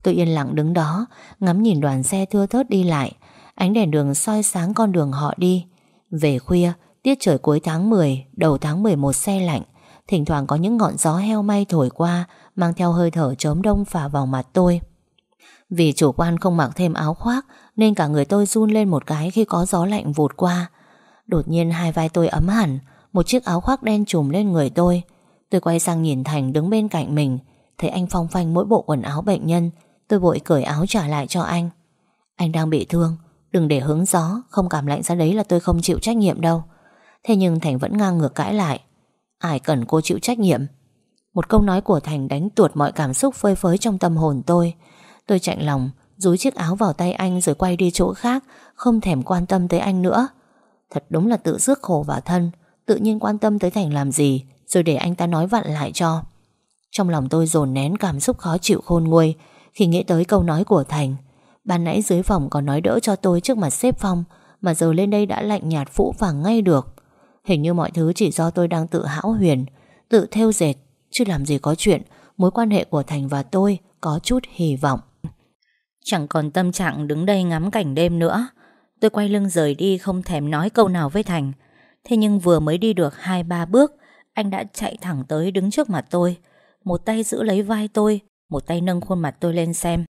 Tôi yên lặng đứng đó, Ngắm nhìn đoàn xe thưa thớt đi lại, Ánh đèn đường soi sáng con đường họ đi. Về khuya Tiết trời cuối tháng 10 Đầu tháng 11 xe lạnh. Thỉnh thoảng có những ngọn gió heo may thổi qua, Mang theo hơi thở chớm đông phả vào mặt tôi. Vì chủ quan không mặc thêm áo khoác, Nên cả người tôi run lên một cái Khi có gió lạnh vụt qua. Đột nhiên hai vai tôi ấm hẳn, Một chiếc áo khoác đen trùm lên người tôi. Tôi quay sang nhìn Thành đứng bên cạnh mình, Thấy anh phong phanh mỗi bộ quần áo bệnh nhân. Tôi vội cởi áo trả lại cho anh. Anh đang bị thương, Đừng để hứng gió, Không cảm lạnh ra đấy là tôi không chịu trách nhiệm đâu. Thế nhưng Thành vẫn ngang ngược cãi lại. Ai cần cô chịu trách nhiệm? Một câu nói của Thành đánh tuột mọi cảm xúc phơi phới trong tâm hồn tôi. Tôi chạnh lòng Rúi chiếc áo vào tay anh rồi quay đi chỗ khác, Không thèm quan tâm tới anh nữa. Thật đúng là tự rước khổ vào thân, Tự nhiên quan tâm tới Thành làm gì, Rồi để anh ta nói vặn lại cho. Trong lòng tôi dồn nén cảm xúc khó chịu khôn nguôi, Khi nghĩ tới câu nói của Thành. Ban nãy dưới phòng còn nói đỡ cho tôi trước mặt xếp Phong Mà giờ lên đây đã lạnh nhạt phũ phàng ngay được. Hình như mọi thứ chỉ do tôi đang tự hão huyền, Tự theo dệt, Chứ làm gì có chuyện. Mối quan hệ của Thành và tôi có chút hy vọng. Chẳng còn tâm trạng đứng đây ngắm cảnh đêm nữa. Tôi quay lưng rời đi, không thèm nói câu nào với Thành. Thế nhưng vừa mới đi được hai, ba bước, Anh đã chạy thẳng tới đứng trước mặt tôi. Một tay giữ lấy vai tôi, Một tay nâng khuôn mặt tôi lên xem.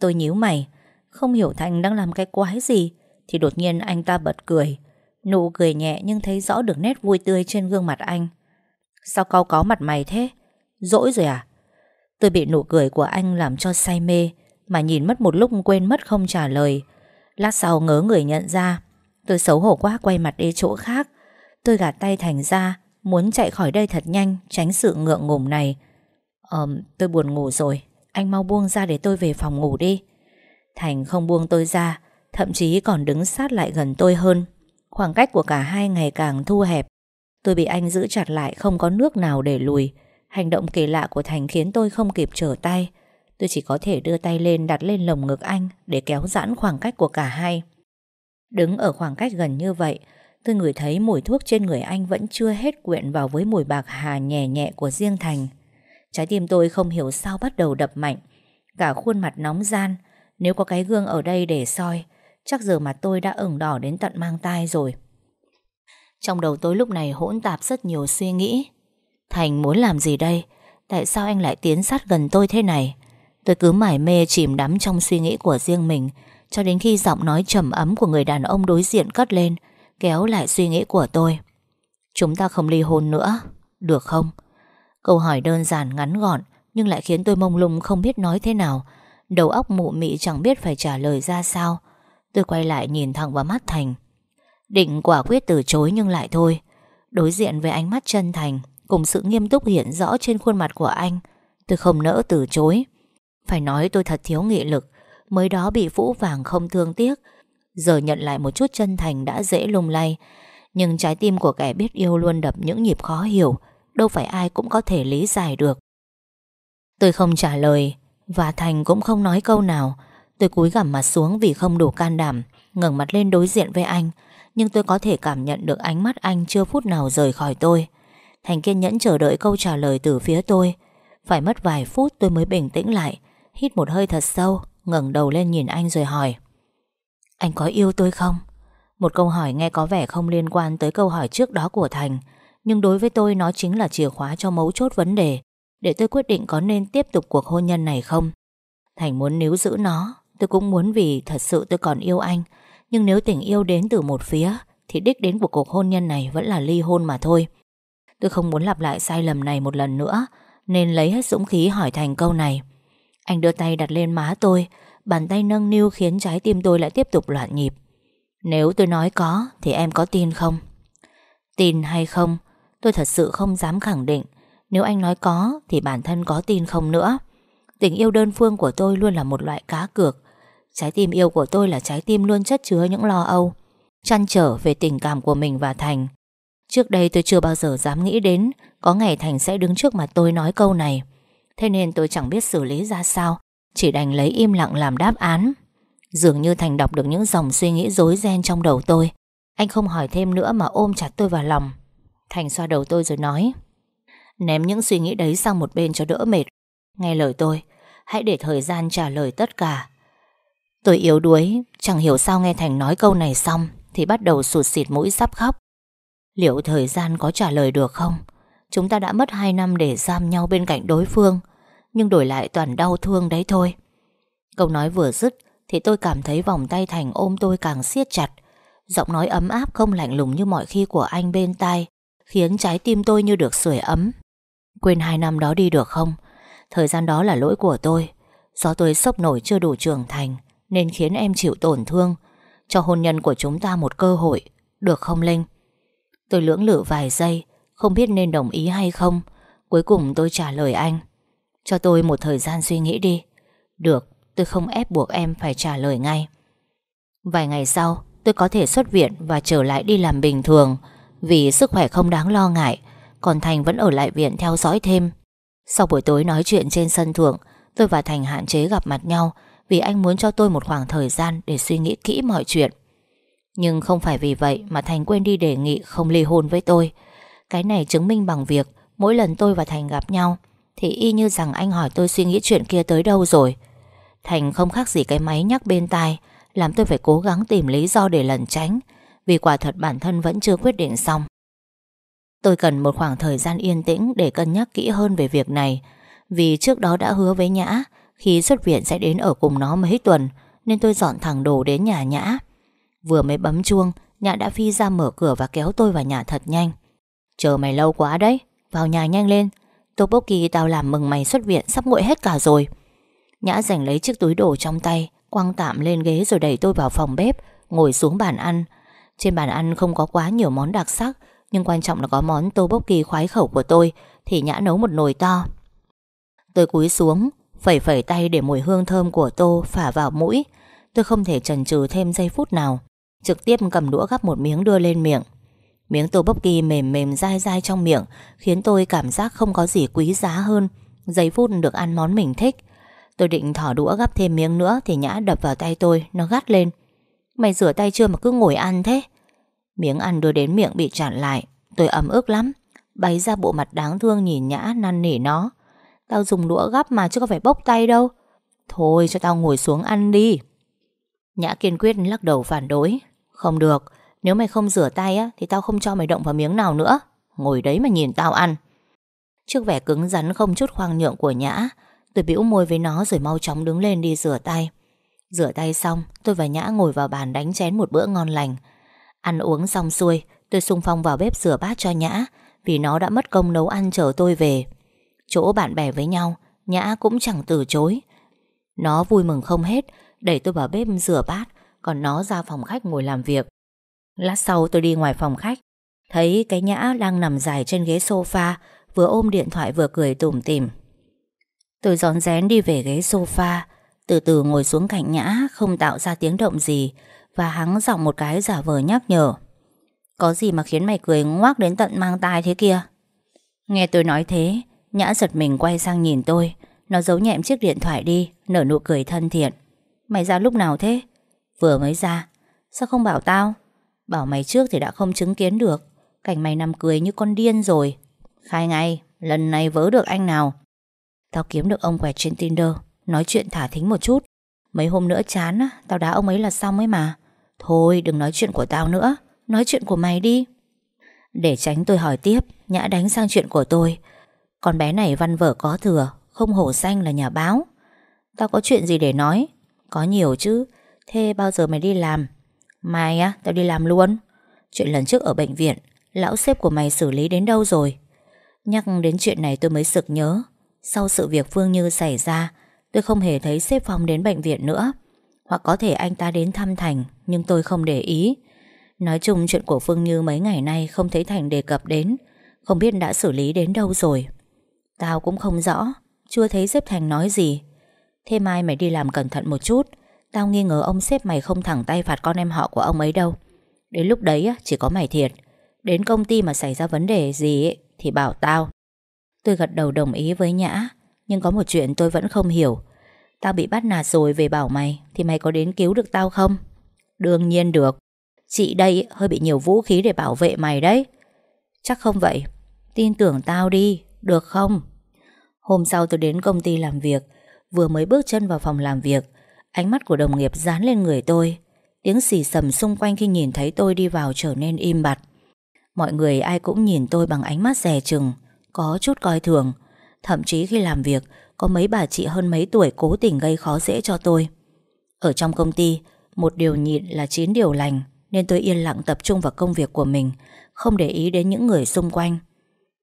Tôi nhíu mày, Không hiểu Thành đang làm cái quái gì, Thì đột nhiên anh ta bật cười. Nụ cười nhẹ nhưng thấy rõ được nét vui tươi trên gương mặt anh. Sao cau có mặt mày thế? Dỗi rồi à? Tôi bị nụ cười của anh làm cho say mê, Mà nhìn mất một lúc quên mất không trả lời. Lát sau ngớ người nhận ra, Tôi xấu hổ quá quay mặt đi chỗ khác. Tôi gạt tay Thành ra, Muốn chạy khỏi đây thật nhanh, Tránh sự ngượng ngùng này. Ờm, tôi buồn ngủ rồi. Anh mau buông ra để tôi về phòng ngủ đi. Thành không buông tôi ra, Thậm chí còn đứng sát lại gần tôi hơn. Khoảng cách của cả hai ngày càng thu hẹp. Tôi bị anh giữ chặt lại, không có nước nào để lùi. Hành động kỳ lạ của Thành khiến tôi không kịp trở tay. Tôi chỉ có thể đưa tay lên, đặt lên lồng ngực anh Để kéo giãn khoảng cách của cả hai. Đứng ở khoảng cách gần như vậy, Tôi ngửi thấy mùi thuốc trên người anh Vẫn chưa hết quyện vào với mùi bạc hà nhẹ nhẹ của riêng Thành. Trái tim tôi không hiểu sao bắt đầu đập mạnh. Cả khuôn mặt nóng gian, Nếu có cái gương ở đây để soi Chắc giờ mà tôi đã ửng đỏ đến tận mang tai rồi. Trong đầu tôi lúc này hỗn tạp rất nhiều suy nghĩ. Thành muốn làm gì đây? Tại sao anh lại tiến sát gần tôi thế này? Tôi cứ mải mê chìm đắm trong suy nghĩ của riêng mình, Cho đến khi giọng nói trầm ấm của người đàn ông đối diện cất lên, Kéo lại suy nghĩ của tôi. Chúng ta không ly hôn nữa, Được không? Câu hỏi đơn giản ngắn gọn, Nhưng lại khiến tôi mông lung không biết nói thế nào. Đầu óc mụ mị chẳng biết phải trả lời ra sao. Tôi quay lại nhìn thẳng vào mắt Thành. Định quả quyết từ chối nhưng lại thôi. Đối diện với ánh mắt chân thành, Cùng sự nghiêm túc hiện rõ trên khuôn mặt của anh, Tôi không nỡ từ chối. Phải nói tôi thật thiếu nghị lực, Mới đó bị phũ vàng không thương tiếc. Giờ nhận lại một chút chân thành đã dễ lung lay, Nhưng trái tim của kẻ biết yêu luôn đập những nhịp khó hiểu, Đâu phải ai cũng có thể lý giải được. Tôi không trả lời Và Thành cũng không nói câu nào. Tôi cúi gằm mặt xuống vì không đủ can đảm, ngẩng mặt lên đối diện với anh, Nhưng tôi có thể cảm nhận được ánh mắt anh Chưa phút nào rời khỏi tôi. Thành kiên nhẫn chờ đợi câu trả lời từ phía tôi. Phải mất vài phút tôi mới bình tĩnh lại, Hít một hơi thật sâu, ngẩng đầu lên nhìn anh rồi hỏi. Anh có yêu tôi không? Một câu hỏi nghe có vẻ không liên quan tới câu hỏi trước đó của Thành, Nhưng đối với tôi nó chính là chìa khóa cho mấu chốt vấn đề. Để tôi quyết định có nên tiếp tục cuộc hôn nhân này không? Thành muốn níu giữ nó. Tôi cũng muốn vì thật sự tôi còn yêu anh. Nhưng nếu tình yêu đến từ một phía, Thì đích đến của cuộc hôn nhân này Vẫn là ly hôn mà thôi. Tôi không muốn lặp lại sai lầm này một lần nữa, Nên lấy hết dũng khí hỏi Thành câu này. Anh đưa tay đặt lên má tôi, Bàn tay nâng niu khiến trái tim tôi lại tiếp tục loạn nhịp. Nếu tôi nói có, Thì em có tin không? Tin hay không, Tôi thật sự không dám khẳng định. Nếu anh nói có, Thì bản thân có tin không nữa? Tình yêu đơn phương của tôi luôn là một loại cá cược. Trái tim yêu của tôi là trái tim luôn chất chứa những lo âu, Chăn trở về tình cảm của mình và Thành. Trước đây tôi chưa bao giờ dám nghĩ đến Có ngày Thành sẽ đứng trước mặt tôi nói câu này. Thế nên tôi chẳng biết xử lý ra sao, Chỉ đành lấy im lặng làm đáp án. Dường như Thành đọc được những dòng suy nghĩ rối ren trong đầu tôi. Anh không hỏi thêm nữa mà ôm chặt tôi vào lòng. Thành xoa đầu tôi rồi nói, Ném những suy nghĩ đấy sang một bên cho đỡ mệt. Nghe lời tôi, Hãy để thời gian trả lời tất cả. Tôi yếu đuối, Chẳng hiểu sao nghe Thành nói câu này xong Thì bắt đầu sụt xịt mũi sắp khóc. Liệu thời gian có trả lời được không? Chúng ta đã mất 2 năm để giam nhau bên cạnh đối phương, Nhưng đổi lại toàn đau thương đấy thôi. Câu nói vừa dứt Thì tôi cảm thấy vòng tay Thành ôm tôi càng siết chặt. Giọng nói ấm áp không lạnh lùng như mọi khi của anh bên tai, Khiến trái tim tôi như được sưởi ấm. Quên hai năm đó đi được không? Thời gian đó là lỗi của tôi. Do tôi sốc nổi chưa đủ trưởng thành nên khiến em chịu tổn thương. Cho hôn nhân của chúng ta một cơ hội, Được không Linh? Tôi lưỡng lự vài giây, Không biết nên đồng ý hay không. Cuối cùng tôi trả lời anh. Cho tôi một thời gian suy nghĩ đi. Được, tôi không ép buộc em phải trả lời ngay. Vài ngày sau, Tôi có thể xuất viện và trở lại đi làm bình thường. Vì sức khỏe không đáng lo ngại, Còn Thành vẫn ở lại viện theo dõi thêm. Sau buổi tối nói chuyện trên sân thượng, Tôi và Thành hạn chế gặp mặt nhau vì anh muốn cho tôi một khoảng thời gian Để suy nghĩ kỹ mọi chuyện. Nhưng không phải vì vậy mà Thành quên đi đề nghị Không ly hôn với tôi. Cái này chứng minh bằng việc Mỗi lần tôi và Thành gặp nhau Thì y như rằng anh hỏi tôi suy nghĩ chuyện kia tới đâu rồi. Thành không khác gì cái máy nhắc bên tai, Làm tôi phải cố gắng tìm lý do để lẩn tránh, Vì quả thật bản thân vẫn chưa quyết định xong. Tôi cần một khoảng thời gian yên tĩnh để cân nhắc kỹ hơn về việc này, Vì trước đó đã hứa với Nhã khi xuất viện sẽ đến ở cùng nó mấy tuần, Nên tôi dọn thẳng đồ đến nhà Nhã. Vừa mới bấm chuông, Nhã đã phi ra mở cửa và kéo tôi vào nhà thật nhanh. Chờ mày lâu quá đấy, Vào nhà nhanh lên. Tteokbokki tao làm mừng mày xuất viện sắp nguội hết cả rồi. Nhã giành lấy chiếc túi đồ trong tay, Quăng tạm lên ghế rồi đẩy tôi vào phòng bếp, Ngồi xuống bàn ăn. Trên bàn ăn không có quá nhiều món đặc sắc, nhưng quan trọng là có món tô bốc kỳ khoái khẩu của tôi, Thì Nhã nấu một nồi to. Tôi cúi xuống Phẩy phẩy tay để mùi hương thơm của tô phả vào mũi. Tôi không thể chần chừ thêm giây phút nào. Trực tiếp cầm đũa gắp một miếng đưa lên miệng. Miếng tô bốc kỳ mềm mềm dai dai trong miệng, Khiến tôi cảm giác không có gì quý giá hơn. Giây phút được ăn món mình thích. Tôi định thỏ đũa gắp thêm miếng nữa Thì Nhã đập vào tay tôi, Nó gắt lên. Mày rửa tay chưa mà cứ ngồi ăn thế? Miếng ăn đưa đến miệng bị chặn lại. Tôi ấm ức lắm. Bày ra bộ mặt đáng thương nhìn nhã năn nỉ nó. Tao dùng đũa gắp mà chứ có phải bốc tay đâu. Thôi cho tao ngồi xuống ăn đi. Nhã kiên quyết lắc đầu phản đối. Không được, Nếu mày không rửa tay á, Thì tao không cho mày động vào miếng nào nữa. Ngồi đấy mà nhìn tao ăn. Trước vẻ cứng rắn không chút khoang nhượng của Nhã, Tôi bĩu môi với nó rồi mau chóng đứng lên đi rửa tay. Rửa tay xong, Tôi và Nhã ngồi vào bàn đánh chén một bữa ngon lành. Ăn uống xong xuôi, Tôi xung phong vào bếp rửa bát cho Nhã, Vì nó đã mất công nấu ăn chờ tôi về. Chỗ bạn bè với nhau, Nhã cũng chẳng từ chối. Nó vui mừng không hết Đẩy tôi vào bếp rửa bát, Còn nó ra phòng khách ngồi làm việc. Lát sau tôi đi ngoài phòng khách, Thấy cái nhã đang nằm dài trên ghế sofa, Vừa ôm điện thoại vừa cười tủm tỉm. Tôi gión rén đi về ghế sofa, Từ từ ngồi xuống cạnh nhã, Không tạo ra tiếng động gì, Và hắng giọng một cái giả vờ nhắc nhở. Có gì mà khiến mày cười ngoác đến tận mang tai thế kia? Nghe tôi nói thế Nhã giật mình quay sang nhìn tôi. Nó giấu nhẹm chiếc điện thoại đi, Nở nụ cười thân thiện. Mày ra lúc nào thế? Vừa mới ra. Sao không bảo tao? Bảo mày trước thì đã không chứng kiến được. Cảnh mày nằm cười như con điên rồi. Khai ngay, Lần này vớ được anh nào? Tao kiếm được ông quẹt trên Tinder. Nói chuyện thả thính một chút. Mấy hôm nữa chán á, Tao đá ông ấy là xong ấy mà. Thôi, đừng nói chuyện của tao nữa. Nói chuyện của mày đi. Để tránh tôi hỏi tiếp, Nhã đánh sang chuyện của tôi. Con bé này văn vở có thừa, Không hổ danh là nhà báo. Tao có chuyện gì để nói? Có nhiều chứ. Thế bao giờ mày đi làm? Mai á, tao đi làm luôn. Chuyện lần trước ở bệnh viện, Lão sếp của mày xử lý đến đâu rồi? Nhắc đến chuyện này tôi mới sực nhớ. Sau sự việc Phương Như xảy ra, Tôi không hề thấy sếp Phong đến bệnh viện nữa. Hoặc có thể anh ta đến thăm Thành, Nhưng tôi không để ý. Nói chung chuyện của Phương Như mấy ngày nay Không thấy Thành đề cập đến. Không biết đã xử lý đến đâu rồi. Tao cũng không rõ, Chưa thấy sếp Thành nói gì. Thế mai mày đi làm cẩn thận một chút. Tao nghi ngờ ông sếp mày không thẳng tay phạt con em họ của ông ấy đâu. Đến lúc đấy chỉ có mày thiệt. Đến công ty mà xảy ra vấn đề gì Thì bảo tao. Tôi gật đầu đồng ý với Nhã, Nhưng có một chuyện tôi vẫn không hiểu. Tao bị bắt nạt rồi về bảo mày, Thì mày có đến cứu được tao không? Đương nhiên được. Chị đây hơi bị nhiều vũ khí để bảo vệ mày đấy. Chắc không vậy. Tin tưởng tao đi. Được không? Hôm sau tôi đến công ty làm việc, Vừa mới bước chân vào phòng làm việc, Ánh mắt của đồng nghiệp dán lên người tôi. Tiếng xì sầm xung quanh khi nhìn thấy tôi đi vào trở nên im bặt. Mọi người ai cũng nhìn tôi bằng ánh mắt rè chừng, Có chút coi thường. Thậm chí khi làm việc, Có mấy bà chị hơn mấy tuổi cố tình gây khó dễ cho tôi. Ở trong công ty, Một điều nhịn là chín điều lành, Nên tôi yên lặng tập trung vào công việc của mình, Không để ý đến những người xung quanh.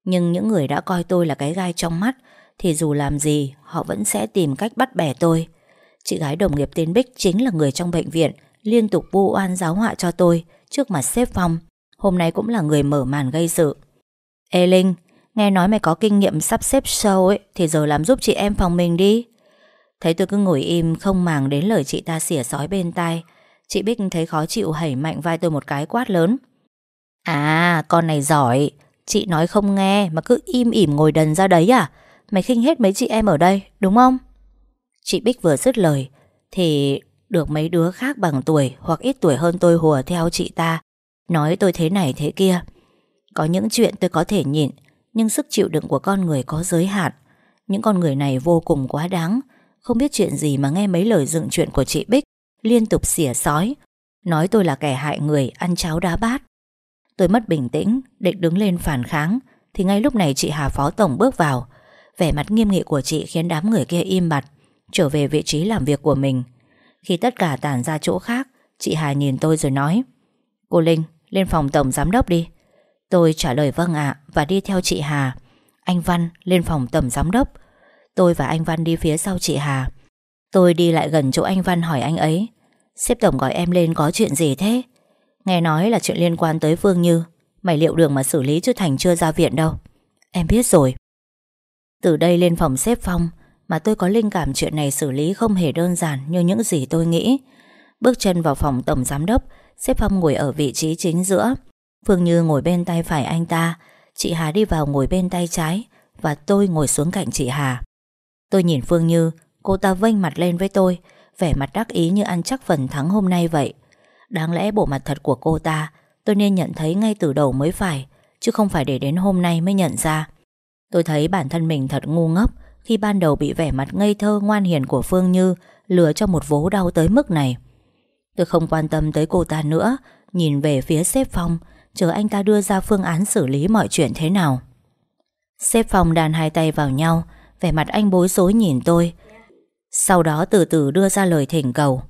Nhưng những người đã coi tôi là cái gai trong mắt, Thì dù làm gì, Họ vẫn sẽ tìm cách bắt bẻ tôi. Chị gái đồng nghiệp tên Bích chính là người trong bệnh viện, Liên tục vu oan giáo họa cho tôi Trước mặt sếp Phong. Hôm nay cũng là người mở màn gây sự. Ê Linh, Nghe nói mày có kinh nghiệm sắp xếp show ấy, Thì giờ làm giúp chị em phòng mình đi. Thấy tôi cứ ngồi im Không màng đến lời chị ta xỉa sói bên tai, Chị Bích thấy khó chịu hẩy mạnh vai tôi một cái quát lớn. À con này giỏi. Chị nói không nghe mà cứ im ỉm ngồi đần ra đấy à? Mày khinh hết mấy chị em ở đây, đúng không? Chị Bích vừa dứt lời, Thì được mấy đứa khác bằng tuổi Hoặc ít tuổi hơn tôi hùa theo chị ta. Nói tôi thế này thế kia. Có những chuyện tôi có thể nhịn, Nhưng sức chịu đựng của con người có giới hạn. Những con người này vô cùng quá đáng. Không biết chuyện gì mà nghe mấy lời dựng chuyện của chị Bích Liên tục xỉa sói. Nói tôi là kẻ hại người, Ăn cháo đá bát. Tôi mất bình tĩnh, Định đứng lên phản kháng, Thì ngay lúc này chị Hà Phó Tổng bước vào. Vẻ mặt nghiêm nghị của chị khiến đám người kia im bặt, Trở về vị trí làm việc của mình. Khi tất cả tản ra chỗ khác, Chị Hà nhìn tôi rồi nói, Cô Linh, lên phòng tổng giám đốc đi. Tôi trả lời vâng ạ, Và đi theo chị Hà. Anh Văn lên phòng tổng giám đốc. Tôi và anh Văn đi phía sau chị Hà. Tôi đi lại gần chỗ anh Văn hỏi anh ấy, Sếp tổng gọi em lên có chuyện gì thế? Nghe nói là chuyện liên quan tới Phương Như. Mày liệu đường mà xử lý chứ Thành chưa ra viện đâu. Em biết rồi. Từ đây lên phòng xếp Phong Mà tôi có linh cảm chuyện này xử lý không hề đơn giản Như những gì tôi nghĩ. Bước chân vào phòng tổng giám đốc, Xếp Phong ngồi ở vị trí chính giữa. Phương Như ngồi bên tay phải anh ta, Chị Hà đi vào ngồi bên tay trái, Và tôi ngồi xuống cạnh chị Hà. Tôi nhìn Phương Như, Cô ta vênh mặt lên với tôi, Vẻ mặt đắc ý như ăn chắc phần thắng hôm nay vậy. Đáng lẽ bộ mặt thật của cô ta, Tôi nên nhận thấy ngay từ đầu mới phải, Chứ không phải để đến hôm nay mới nhận ra. Tôi thấy bản thân mình thật ngu ngốc Khi ban đầu bị vẻ mặt ngây thơ ngoan hiền của Phương Như Lừa cho một vố đau tới mức này. Tôi không quan tâm tới cô ta nữa, Nhìn về phía sếp Phong Chờ anh ta đưa ra phương án xử lý mọi chuyện thế nào. Sếp Phong đàn hai tay vào nhau, Vẻ mặt anh bối rối nhìn tôi, Sau đó từ từ đưa ra lời thỉnh cầu.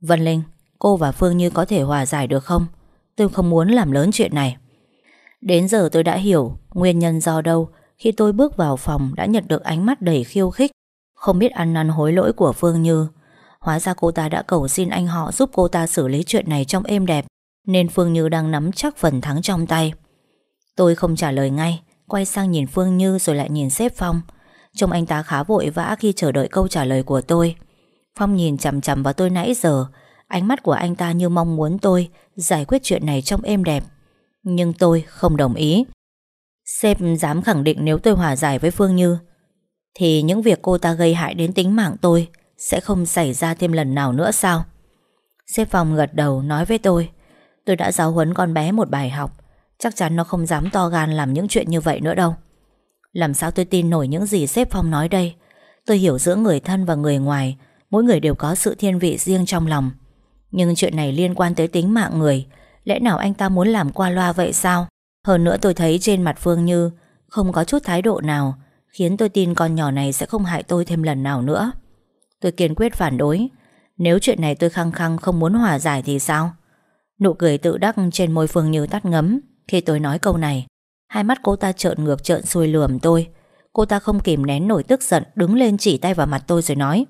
Vân Linh Cô và Phương Như có thể hòa giải được không? Tôi không muốn làm lớn chuyện này. Đến giờ tôi đã hiểu Nguyên nhân do đâu Khi tôi bước vào phòng đã nhận được ánh mắt đầy khiêu khích. Không biết ăn năn hối lỗi của Phương Như. Hóa ra cô ta đã cầu xin anh họ giúp cô ta xử lý chuyện này trong êm đẹp, Nên Phương Như đang nắm chắc phần thắng trong tay. Tôi không trả lời ngay, Quay sang nhìn Phương Như rồi lại nhìn sếp Phong. Trông anh ta khá vội vã khi chờ đợi câu trả lời của tôi. Phong nhìn chằm chằm vào tôi nãy giờ Ánh mắt của anh ta như mong muốn tôi Giải quyết chuyện này trong êm đẹp. Nhưng tôi không đồng ý. Sếp dám khẳng định nếu tôi hòa giải với Phương Như, Thì những việc cô ta gây hại đến tính mạng tôi Sẽ không xảy ra thêm lần nào nữa sao? Sếp Phong gật đầu nói với tôi Tôi đã giáo huấn con bé một bài học, Chắc chắn nó không dám to gan làm những chuyện như vậy nữa đâu. Làm sao tôi tin nổi những gì sếp Phong nói đây? Tôi hiểu giữa người thân và người ngoài, Mỗi người đều có sự thiên vị riêng trong lòng. Nhưng chuyện này liên quan tới tính mạng người. Lẽ nào anh ta muốn làm qua loa vậy sao? Hơn nữa tôi thấy trên mặt Phương Như Không có chút thái độ nào, Khiến tôi tin con nhỏ này sẽ không hại tôi thêm lần nào nữa. Tôi kiên quyết phản đối. Nếu chuyện này tôi khăng khăng không muốn hòa giải thì sao? Nụ cười tự đắc trên môi Phương Như tắt ngấm Khi tôi nói câu này. Hai mắt cô ta trợn ngược trợn xuôi lườm tôi. Cô ta không kìm nén nổi tức giận, Đứng lên chỉ tay vào mặt tôi rồi nói,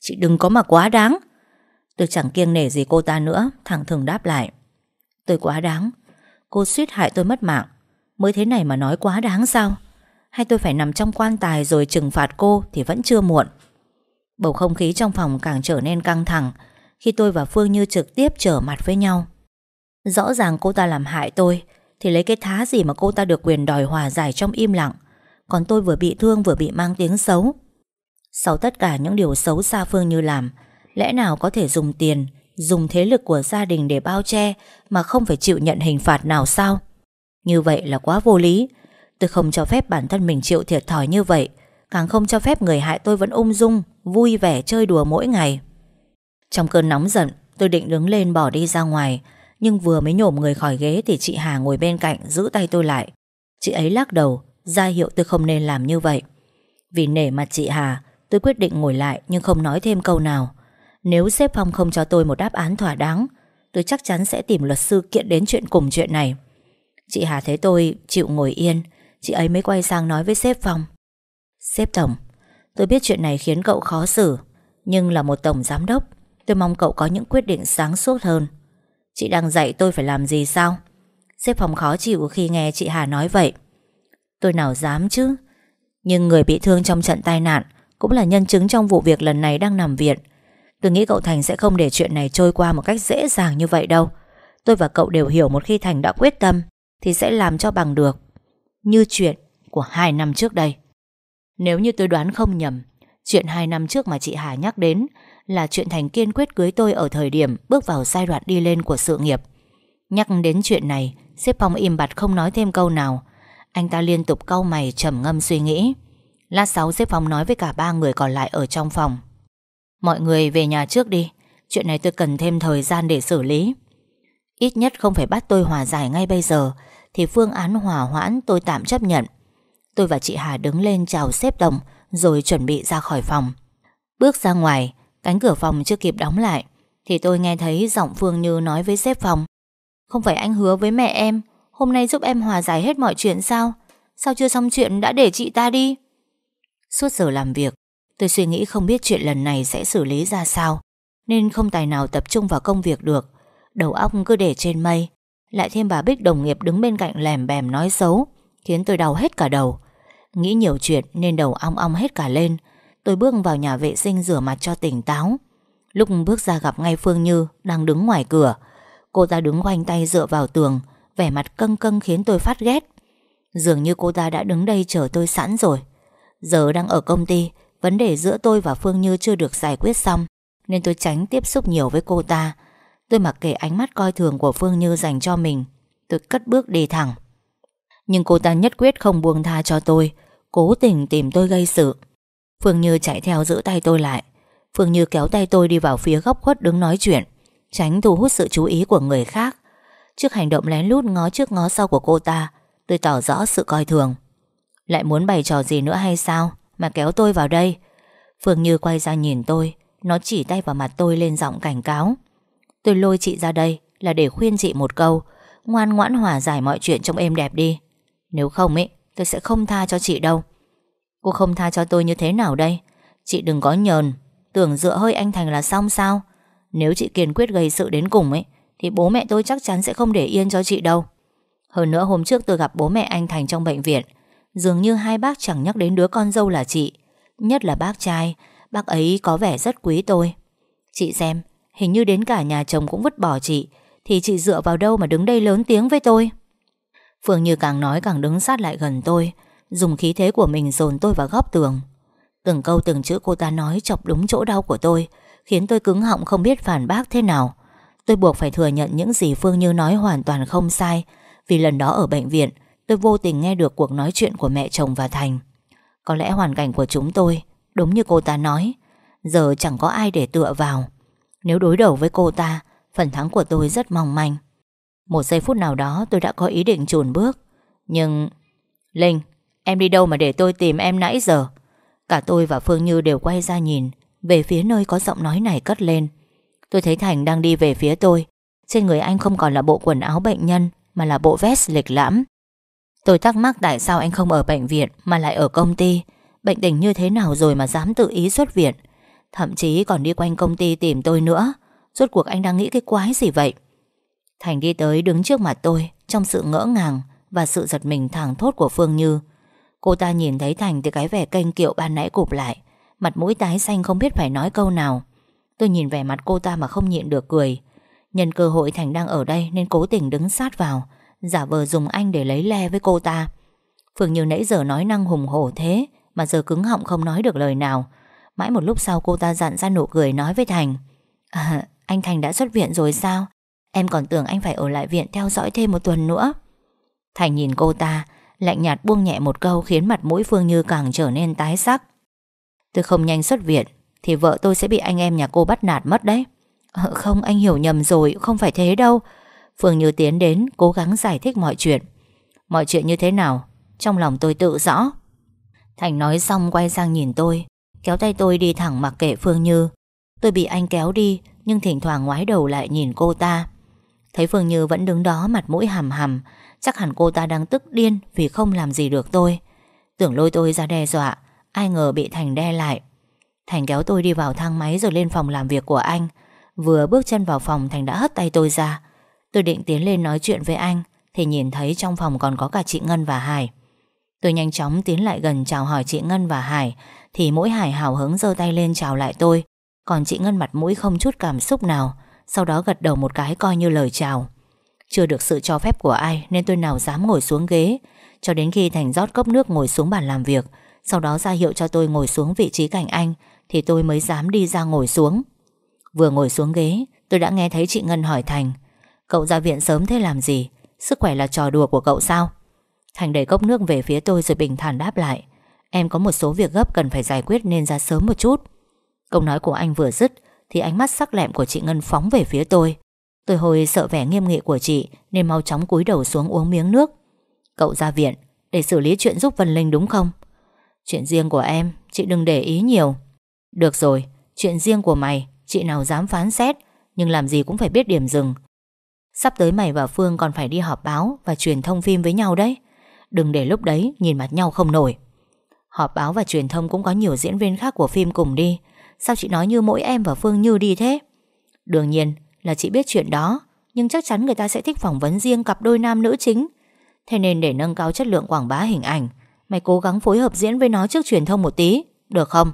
Chị đừng có mà quá đáng. Tôi chẳng kiêng nể gì cô ta nữa, Thẳng thừng đáp lại. Tôi quá đáng. Cô suýt hại tôi mất mạng. Mới thế này mà nói quá đáng sao? Hay tôi phải nằm trong quan tài rồi trừng phạt cô Thì vẫn chưa muộn. Bầu không khí trong phòng càng trở nên căng thẳng, Khi tôi và Phương Như trực tiếp trở mặt với nhau. Rõ ràng cô ta làm hại tôi, Thì lấy cái thá gì mà cô ta được quyền đòi hòa giải trong im lặng? Còn tôi vừa bị thương vừa bị mang tiếng xấu. Sau tất cả những điều xấu xa Phương Như làm Lẽ nào có thể dùng tiền, Dùng thế lực của gia đình để bao che Mà không phải chịu nhận hình phạt nào sao? Như vậy là quá vô lý. Tôi không cho phép bản thân mình chịu thiệt thòi như vậy, Càng không cho phép người hại tôi vẫn ung dung, Vui vẻ chơi đùa mỗi ngày. Trong cơn nóng giận, Tôi định đứng lên bỏ đi ra ngoài, Nhưng vừa mới nhổm người khỏi ghế Thì chị Hà ngồi bên cạnh giữ tay tôi lại. Chị ấy lắc đầu, ra hiệu tôi không nên làm như vậy. Vì nể mặt chị Hà, Tôi quyết định ngồi lại nhưng không nói thêm câu nào. Nếu sếp Phong không cho tôi một đáp án thỏa đáng, Tôi chắc chắn sẽ tìm luật sư kiện đến chuyện cùng chuyện này. Chị Hà thấy tôi chịu ngồi yên, Chị ấy mới quay sang nói với sếp Phong. Sếp Tổng, Tôi biết chuyện này khiến cậu khó xử, Nhưng là một tổng giám đốc, Tôi mong cậu có những quyết định sáng suốt hơn. Chị đang dạy tôi phải làm gì sao? Sếp Phong khó chịu khi nghe chị Hà nói vậy. Tôi nào dám chứ? Nhưng người bị thương trong trận tai nạn cũng là nhân chứng trong vụ việc lần này đang nằm viện. Tôi nghĩ cậu Thành sẽ không để chuyện này trôi qua một cách dễ dàng như vậy đâu. Tôi và cậu đều hiểu một khi Thành đã quyết tâm, Thì sẽ làm cho bằng được. Như chuyện của hai năm trước đây. Nếu như tôi đoán không nhầm, Chuyện hai năm trước mà chị Hà nhắc đến Là chuyện Thành kiên quyết cưới tôi ở thời điểm Bước vào giai đoạn đi lên của sự nghiệp. Nhắc đến chuyện này xếp Phong im bặt không nói thêm câu nào. Anh ta liên tục cau mày trầm ngâm suy nghĩ. Lát sau xếp phong nói với cả ba người còn lại ở trong phòng. Mọi người về nhà trước đi. Chuyện này tôi cần thêm thời gian để xử lý. Ít nhất không phải bắt tôi hòa giải ngay bây giờ, Thì phương án hòa hoãn tôi tạm chấp nhận. Tôi và chị Hà đứng lên chào xếp đồng, Rồi chuẩn bị ra khỏi phòng. Bước ra ngoài, Cánh cửa phòng chưa kịp đóng lại, Thì tôi nghe thấy giọng Phương Như nói với xếp phòng. Không phải anh hứa với mẹ em, Hôm nay giúp em hòa giải hết mọi chuyện sao? Sao chưa xong chuyện đã để chị ta đi? Suốt giờ làm việc Tôi suy nghĩ không biết chuyện lần này sẽ xử lý ra sao, Nên không tài nào tập trung vào công việc được. Đầu óc cứ để trên mây, Lại thêm bà Bích đồng nghiệp đứng bên cạnh lèm bèm nói xấu, Khiến tôi đau hết cả đầu. Nghĩ nhiều chuyện nên đầu ong ong hết cả lên, Tôi bước vào nhà vệ sinh rửa mặt cho tỉnh táo. Lúc bước ra gặp ngay Phương Như Đang đứng ngoài cửa, Cô ta đứng khoanh tay dựa vào tường, Vẻ mặt căng căng khiến tôi phát ghét. Dường như cô ta đã đứng đây chờ tôi sẵn rồi. Giờ đang ở công ty Vấn đề giữa tôi và Phương Như chưa được giải quyết xong, Nên tôi tránh tiếp xúc nhiều với cô ta. Tôi mặc kệ ánh mắt coi thường của Phương Như dành cho mình, Tôi cất bước đi thẳng. Nhưng cô ta nhất quyết không buông tha cho tôi, Cố tình tìm tôi gây sự. Phương Như chạy theo giữ tay tôi lại. Phương Như kéo tay tôi đi vào phía góc khuất đứng nói chuyện, Tránh thu hút sự chú ý của người khác. Trước hành động lén lút ngó trước ngó sau của cô ta, Tôi tỏ rõ sự coi thường. Lại muốn bày trò gì nữa hay sao? Mà kéo tôi vào đây. Phương Như quay ra nhìn tôi, Nó chỉ tay vào mặt tôi lên giọng cảnh cáo. Tôi lôi chị ra đây Là để khuyên chị một câu, Ngoan ngoãn hòa giải mọi chuyện trong êm đẹp đi. Nếu không ấy, Tôi sẽ không tha cho chị đâu. Cô không tha cho tôi như thế nào đây? Chị đừng có nhờn, Tưởng dựa hơi anh Thành là xong sao? Nếu chị kiên quyết gây sự đến cùng ấy, Thì bố mẹ tôi chắc chắn sẽ không để yên cho chị đâu. Hơn nữa hôm trước tôi gặp bố mẹ anh Thành trong bệnh viện Dường như hai bác chẳng nhắc đến đứa con dâu là chị, Nhất là bác trai. Bác ấy có vẻ rất quý tôi. Chị xem, Hình như đến cả nhà chồng cũng vứt bỏ chị, Thì chị dựa vào đâu mà đứng đây lớn tiếng với tôi? Phương Như càng nói càng đứng sát lại gần tôi, Dùng khí thế của mình dồn tôi vào góc tường. Từng câu từng chữ cô ta nói chọc đúng chỗ đau của tôi, Khiến tôi cứng họng không biết phản bác thế nào. Tôi buộc phải thừa nhận những gì Phương Như nói hoàn toàn không sai, Vì lần đó ở bệnh viện Tôi vô tình nghe được cuộc nói chuyện của mẹ chồng và Thành. Có lẽ hoàn cảnh của chúng tôi Đúng như cô ta nói, Giờ chẳng có ai để tựa vào. Nếu đối đầu với cô ta, Phần thắng của tôi rất mong manh. Một giây phút nào đó tôi đã có ý định chùn bước. Nhưng, Linh, Em đi đâu mà để tôi tìm em nãy giờ? Cả tôi và Phương Như đều quay ra nhìn, Về phía nơi có giọng nói này cất lên. Tôi thấy Thành đang đi về phía tôi. Trên người anh không còn là bộ quần áo bệnh nhân, Mà là bộ vest lịch lãm. Tôi thắc mắc tại sao anh không ở bệnh viện Mà lại ở công ty? Bệnh tình như thế nào rồi mà dám tự ý xuất viện? Thậm chí còn đi quanh công ty tìm tôi nữa. Rốt cuộc anh đang nghĩ cái quái gì vậy? Thành đi tới đứng trước mặt tôi, Trong sự ngỡ ngàng Và sự giật mình thẳng thốt của Phương Như. Cô ta nhìn thấy Thành thì cái vẻ kênh kiệu ban nãy cụp lại. Mặt mũi tái xanh không biết phải nói câu nào. Tôi nhìn vẻ mặt cô ta mà không nhịn được cười. Nhân cơ hội Thành đang ở đây Nên cố tình đứng sát vào. Giả vờ dùng anh để lấy le với cô ta Phương Như nãy giờ nói năng hùng hổ thế Mà giờ cứng họng không nói được lời nào Mãi một lúc sau cô ta dặn ra nụ cười nói với Thành À anh Thành đã xuất viện rồi sao Em còn tưởng anh phải ở lại viện theo dõi thêm một tuần nữa Thành nhìn cô ta Lạnh nhạt buông nhẹ một câu khiến mặt mũi Phương Như càng trở nên tái sắc. Tôi không nhanh xuất viện thì vợ tôi sẽ bị anh em nhà cô bắt nạt mất đấy. à, không anh hiểu nhầm rồi, không phải thế đâu. Phương Như tiến đến cố gắng giải thích mọi chuyện. Mọi chuyện như thế nào? Trong lòng tôi tự rõ. Thành nói xong quay sang nhìn tôi, kéo tay tôi đi thẳng mặc kệ Phương Như. Tôi bị anh kéo đi nhưng thỉnh thoảng ngoái đầu lại nhìn cô ta. Thấy Phương Như vẫn đứng đó mặt mũi hầm hầm Chắc hẳn cô ta đang tức điên Vì không làm gì được tôi Tưởng lôi tôi ra đe dọa Ai ngờ bị Thành đe lại Thành kéo tôi đi vào thang máy rồi lên phòng làm việc của anh Vừa bước chân vào phòng Thành đã hất tay tôi ra Tôi định tiến lên nói chuyện với anh, Thì nhìn thấy trong phòng còn có cả chị Ngân và Hải. Tôi nhanh chóng tiến lại gần chào hỏi chị Ngân và Hải, Thì mỗi Hải hào hứng giơ tay lên chào lại tôi. Còn chị Ngân mặt mũi không chút cảm xúc nào, Sau đó gật đầu một cái coi như lời chào. Chưa được sự cho phép của ai Nên tôi nào dám ngồi xuống ghế. Cho đến khi Thành rót cốc nước ngồi xuống bàn làm việc, Sau đó ra hiệu cho tôi ngồi xuống vị trí cạnh anh, Thì tôi mới dám đi ra ngồi xuống. Vừa ngồi xuống ghế, Tôi đã nghe thấy chị Ngân hỏi Thành Cậu ra viện sớm thế làm gì? Sức khỏe là trò đùa của cậu sao? Thành đẩy cốc nước về phía tôi rồi bình thản đáp lại. Em có một số việc gấp cần phải giải quyết nên ra sớm một chút. Câu nói của anh vừa dứt Thì ánh mắt sắc lẹm của chị Ngân phóng về phía tôi. Tôi hồi sợ vẻ nghiêm nghị của chị Nên mau chóng cúi đầu xuống uống miếng nước. Cậu ra viện Để xử lý chuyện giúp Vân Linh đúng không? Chuyện riêng của em, Chị đừng để ý nhiều. Được rồi, Chuyện riêng của mày, Chị nào dám phán xét, Nhưng làm gì cũng phải biết điểm dừng. Sắp tới mày và Phương còn phải đi họp báo Và truyền thông phim với nhau đấy. Đừng để lúc đấy nhìn mặt nhau không nổi. Họp báo và truyền thông cũng có nhiều diễn viên khác của phim cùng đi. Sao chị nói như mỗi em và Phương Như đi thế? Đương nhiên là chị biết chuyện đó, Nhưng chắc chắn người ta sẽ thích phỏng vấn riêng cặp đôi nam nữ chính. Thế nên để nâng cao chất lượng quảng bá hình ảnh, Mày cố gắng phối hợp diễn với nó trước truyền thông một tí, Được không?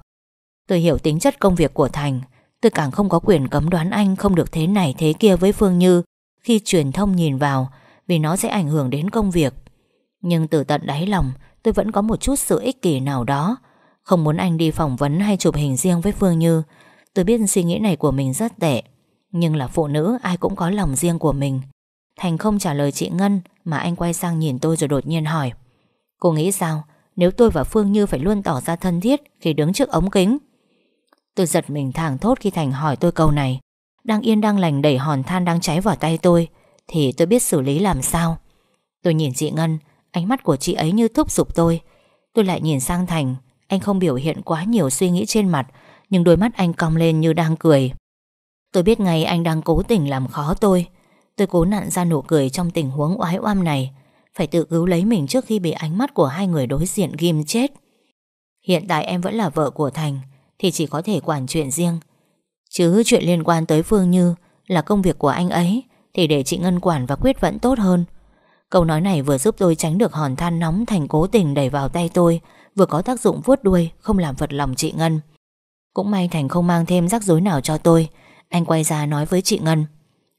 Tôi hiểu tính chất công việc của Thành. Tôi càng không có quyền cấm đoán anh Không được thế này thế kia với Phương Như. Khi truyền thông nhìn vào Vì nó sẽ ảnh hưởng đến công việc. Nhưng từ tận đáy lòng, Tôi vẫn có một chút sự ích kỷ nào đó. Không muốn anh đi phỏng vấn hay chụp hình riêng với Phương Như. Tôi biết suy nghĩ này của mình rất tệ, nhưng là phụ nữ, ai cũng có lòng riêng của mình. Thành không trả lời chị Ngân, Mà anh quay sang nhìn tôi rồi đột nhiên hỏi, Cô nghĩ sao? Nếu tôi và Phương Như phải luôn tỏ ra thân thiết Khi đứng trước ống kính? Tôi giật mình thảng thốt khi Thành hỏi tôi câu này. Đang yên đang lành đẩy hòn than đang cháy vào tay tôi, Thì tôi biết xử lý làm sao. Tôi nhìn chị Ngân, Ánh mắt của chị ấy như thúc giục tôi. Tôi lại nhìn sang Thành, Anh không biểu hiện quá nhiều suy nghĩ trên mặt, Nhưng đôi mắt anh cong lên như đang cười. Tôi biết ngay anh đang cố tình làm khó tôi. Tôi cố nặn ra nụ cười trong tình huống oái oăm này, Phải tự cứu lấy mình trước khi bị ánh mắt của hai người đối diện ghim chết. Hiện tại em vẫn là vợ của Thành, Thì chỉ có thể quản chuyện riêng. Chứ chuyện liên quan tới Phương Như Là công việc của anh ấy Thì để chị Ngân quản và quyết vẫn tốt hơn. Câu nói này vừa giúp tôi tránh được hòn than nóng Thành cố tình đẩy vào tay tôi, Vừa có tác dụng vuốt đuôi, Không làm vật lòng chị Ngân. Cũng may Thành không mang thêm rắc rối nào cho tôi, Anh quay ra nói với chị Ngân.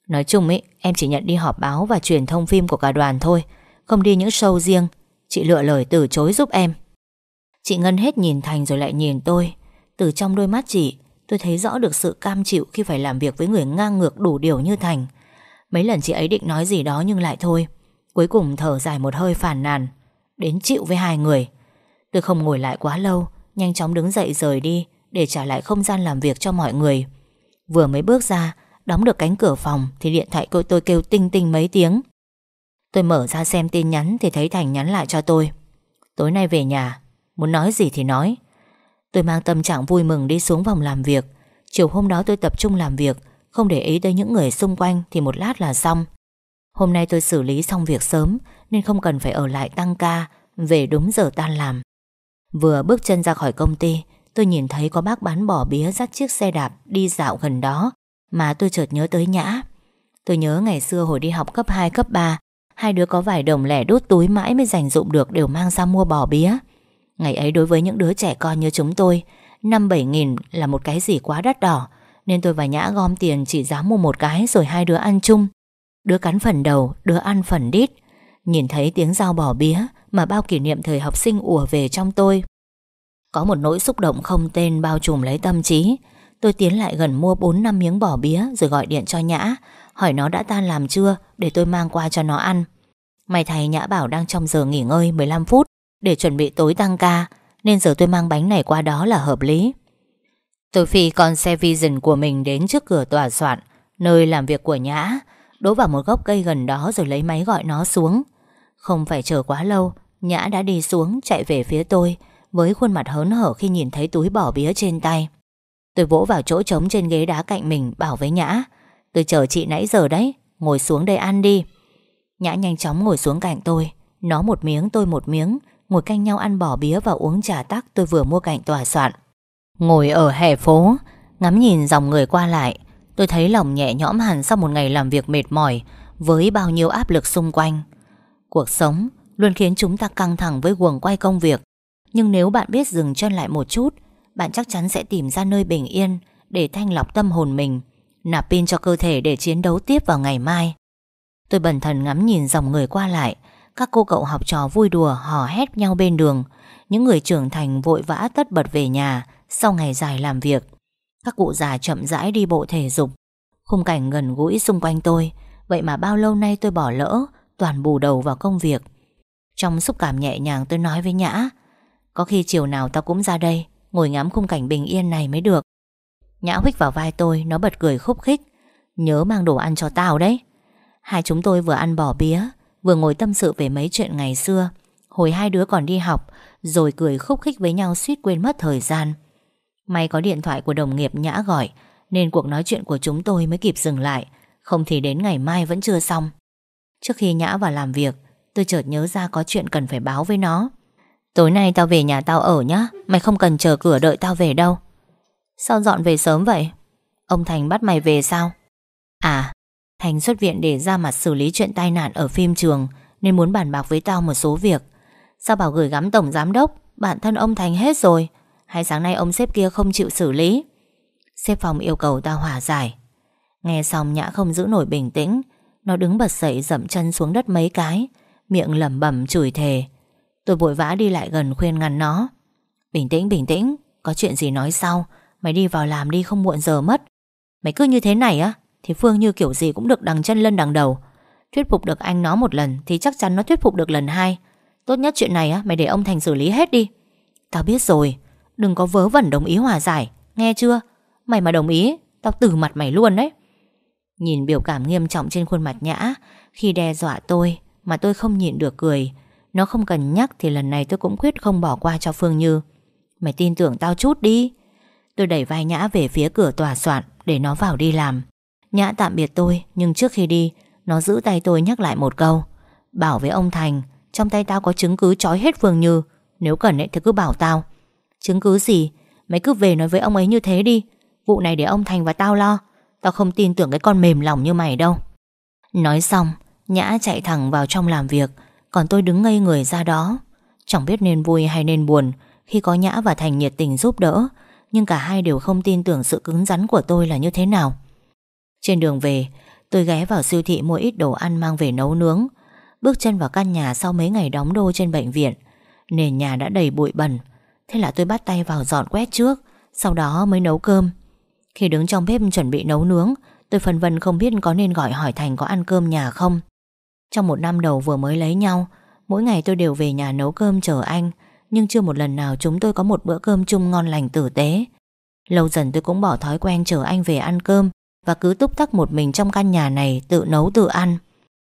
Nói chung ấy em chỉ nhận đi họp báo Và truyền thông phim của cả đoàn thôi, Không đi những show riêng. Chị lựa lời từ chối giúp em. Chị Ngân hết nhìn Thành rồi lại nhìn tôi. Từ trong đôi mắt chị Tôi thấy rõ được sự cam chịu khi phải làm việc với người ngang ngược đủ điều như Thành. Mấy lần chị ấy định nói gì đó nhưng lại thôi. Cuối cùng thở dài một hơi phản nàn, Đến chịu với hai người. Tôi không ngồi lại quá lâu, Nhanh chóng đứng dậy rời đi Để trả lại không gian làm việc cho mọi người. Vừa mới bước ra, Đóng được cánh cửa phòng Thì điện thoại của tôi kêu tinh tinh mấy tiếng. Tôi mở ra xem tin nhắn Thì thấy Thành nhắn lại cho tôi. Tối nay về nhà, Muốn nói gì thì nói. Tôi mang tâm trạng vui mừng đi xuống phòng làm việc. Chiều hôm đó tôi tập trung làm việc Không để ý tới những người xung quanh Thì một lát là xong. Hôm nay tôi xử lý xong việc sớm Nên không cần phải ở lại tăng ca Về đúng giờ tan làm. Vừa bước chân ra khỏi công ty Tôi nhìn thấy có bác bán bò bía dắt chiếc xe đạp đi dạo gần đó Mà tôi chợt nhớ tới Nhã. Tôi nhớ ngày xưa hồi đi học cấp 2, cấp 3 Hai đứa có vài đồng lẻ đút túi mãi mới dành dụng được đều mang ra mua bò bía. Ngày ấy đối với những đứa trẻ con như chúng tôi năm bảy nghìn là một cái gì quá đắt đỏ Nên tôi và Nhã gom tiền chỉ dám mua một cái rồi hai đứa ăn chung. Đứa cắn phần đầu, đứa ăn phần đít. Nhìn thấy tiếng dao bỏ bía Mà bao kỷ niệm thời học sinh ùa về trong tôi. Có một nỗi xúc động không tên bao trùm lấy tâm trí. Tôi tiến lại gần mua 4 năm miếng bỏ bía Rồi gọi điện cho Nhã Hỏi nó đã tan làm chưa Để tôi mang qua cho nó ăn. May thầy Nhã bảo đang trong giờ nghỉ ngơi 15 phút. Để chuẩn bị tối tăng ca, Nên giờ tôi mang bánh này qua đó là hợp lý. Tôi phi con xe Vision của mình đến trước cửa tòa soạn, Nơi làm việc của Nhã Đỗ vào một gốc cây gần đó rồi lấy máy gọi nó xuống. Không phải chờ quá lâu, Nhã đã đi xuống, chạy về phía tôi, Với khuôn mặt hớn hở khi nhìn thấy túi bỏ bía trên tay. Tôi vỗ vào chỗ trống trên ghế đá cạnh mình, Bảo với Nhã, Tôi chờ chị nãy giờ đấy, Ngồi xuống đây ăn đi. Nhã nhanh chóng ngồi xuống cạnh tôi, Nó một miếng, tôi một miếng Ngồi canh nhau ăn bỏ bía và uống trà tắc, tôi vừa mua cạnh tòa soạn. Ngồi ở hè phố, Ngắm nhìn dòng người qua lại, Tôi thấy lòng nhẹ nhõm hẳn sau một ngày làm việc mệt mỏi Với bao nhiêu áp lực xung quanh. Cuộc sống luôn khiến chúng ta căng thẳng với guồng quay công việc. Nhưng nếu bạn biết dừng chân lại một chút, Bạn chắc chắn sẽ tìm ra nơi bình yên Để thanh lọc tâm hồn mình, Nạp pin cho cơ thể để chiến đấu tiếp vào ngày mai. Tôi bần thần ngắm nhìn dòng người qua lại các cô cậu học trò vui đùa hò hét nhau bên đường. Những người trưởng thành vội vã tất bật về nhà Sau ngày dài làm việc. Các cụ già chậm rãi đi bộ thể dục. Khung cảnh gần gũi xung quanh tôi. Vậy mà bao lâu nay tôi bỏ lỡ, Toàn bù đầu vào công việc. Trong xúc cảm nhẹ nhàng tôi nói với Nhã, Có khi chiều nào tao cũng ra đây, Ngồi ngắm khung cảnh bình yên này mới được. Nhã huých vào vai tôi, Nó bật cười khúc khích, Nhớ mang đồ ăn cho tao đấy. Hai chúng tôi vừa ăn bò bía Vừa ngồi tâm sự về mấy chuyện ngày xưa. Hồi hai đứa còn đi học, Rồi cười khúc khích với nhau suýt quên mất thời gian. May có điện thoại của đồng nghiệp Nhã gọi, Nên cuộc nói chuyện của chúng tôi mới kịp dừng lại. Không thì đến ngày mai vẫn chưa xong. Trước khi Nhã vào làm việc, Tôi chợt nhớ ra có chuyện cần phải báo với nó. Tối nay tao về nhà tao ở nhá, Mày không cần chờ cửa đợi tao về đâu. Sao dọn về sớm vậy? Ông Thành bắt mày về sao? À Thành xuất viện để ra mặt xử lý chuyện tai nạn ở phim trường, Nên muốn bàn bạc với tao một số việc. Sao bảo gửi gắm tổng giám đốc Bản thân ông Thành hết rồi. Hay sáng nay ông sếp kia không chịu xử lý? Sếp phòng yêu cầu ta hòa giải. Nghe xong Nhã không giữ nổi bình tĩnh. Nó đứng bật dậy dậm chân xuống đất mấy cái. Miệng lẩm bẩm chửi thề. Tôi vội vã đi lại gần khuyên ngăn nó. Bình tĩnh bình tĩnh, Có chuyện gì nói sau. Mày đi vào làm đi, không muộn giờ mất. Mày cứ như thế này á. Thì Phương như kiểu gì cũng được đằng chân lân đằng đầu. Thuyết phục được anh nó một lần Thì chắc chắn nó thuyết phục được lần hai. Tốt nhất chuyện này á, Mày để ông Thành xử lý hết đi. Tao biết rồi. Đừng có vớ vẩn đồng ý hòa giải. Nghe chưa? Mày mà đồng ý, Tao tử mặt mày luôn đấy. Nhìn biểu cảm nghiêm trọng trên khuôn mặt Nhã, Khi đe dọa tôi Mà tôi không nhịn được cười. Nó không cần nhắc thì lần này tôi cũng quyết không bỏ qua cho Phương Như. Mày tin tưởng tao chút đi. Tôi đẩy vai Nhã về phía cửa tòa soạn Để nó vào đi làm. Nhã tạm biệt tôi, Nhưng trước khi đi, Nó giữ tay tôi nhắc lại một câu. Bảo với ông Thành, Trong tay tao có chứng cứ trói hết Phương Như. Nếu cần ấy thì cứ bảo tao. Chứng cứ gì? Mày cứ về nói với ông ấy như thế đi. Vụ này để ông Thành và tao lo. Tao không tin tưởng cái con mềm lòng như mày đâu. Nói xong, Nhã chạy thẳng vào trong làm việc. Còn tôi đứng ngây người ra đó. Chẳng biết nên vui hay nên buồn, Khi có Nhã và Thành nhiệt tình giúp đỡ. Nhưng cả hai đều không tin tưởng sự cứng rắn của tôi là như thế nào. Trên đường về, Tôi ghé vào siêu thị mua ít đồ ăn mang về nấu nướng. Bước chân vào căn nhà sau mấy ngày đóng đô trên bệnh viện, Nền nhà đã đầy bụi bẩn. Thế là tôi bắt tay vào dọn quét trước, Sau đó mới nấu cơm. Khi đứng trong bếp chuẩn bị nấu nướng, Tôi phân vân không biết có nên gọi hỏi Thành có ăn cơm nhà không. Trong một năm đầu vừa mới lấy nhau, Mỗi ngày tôi đều về nhà nấu cơm chờ anh, Nhưng chưa một lần nào chúng tôi có một bữa cơm chung ngon lành tử tế. Lâu dần tôi cũng bỏ thói quen chờ anh về ăn cơm và cứ túc tắc một mình trong căn nhà này Tự nấu tự ăn.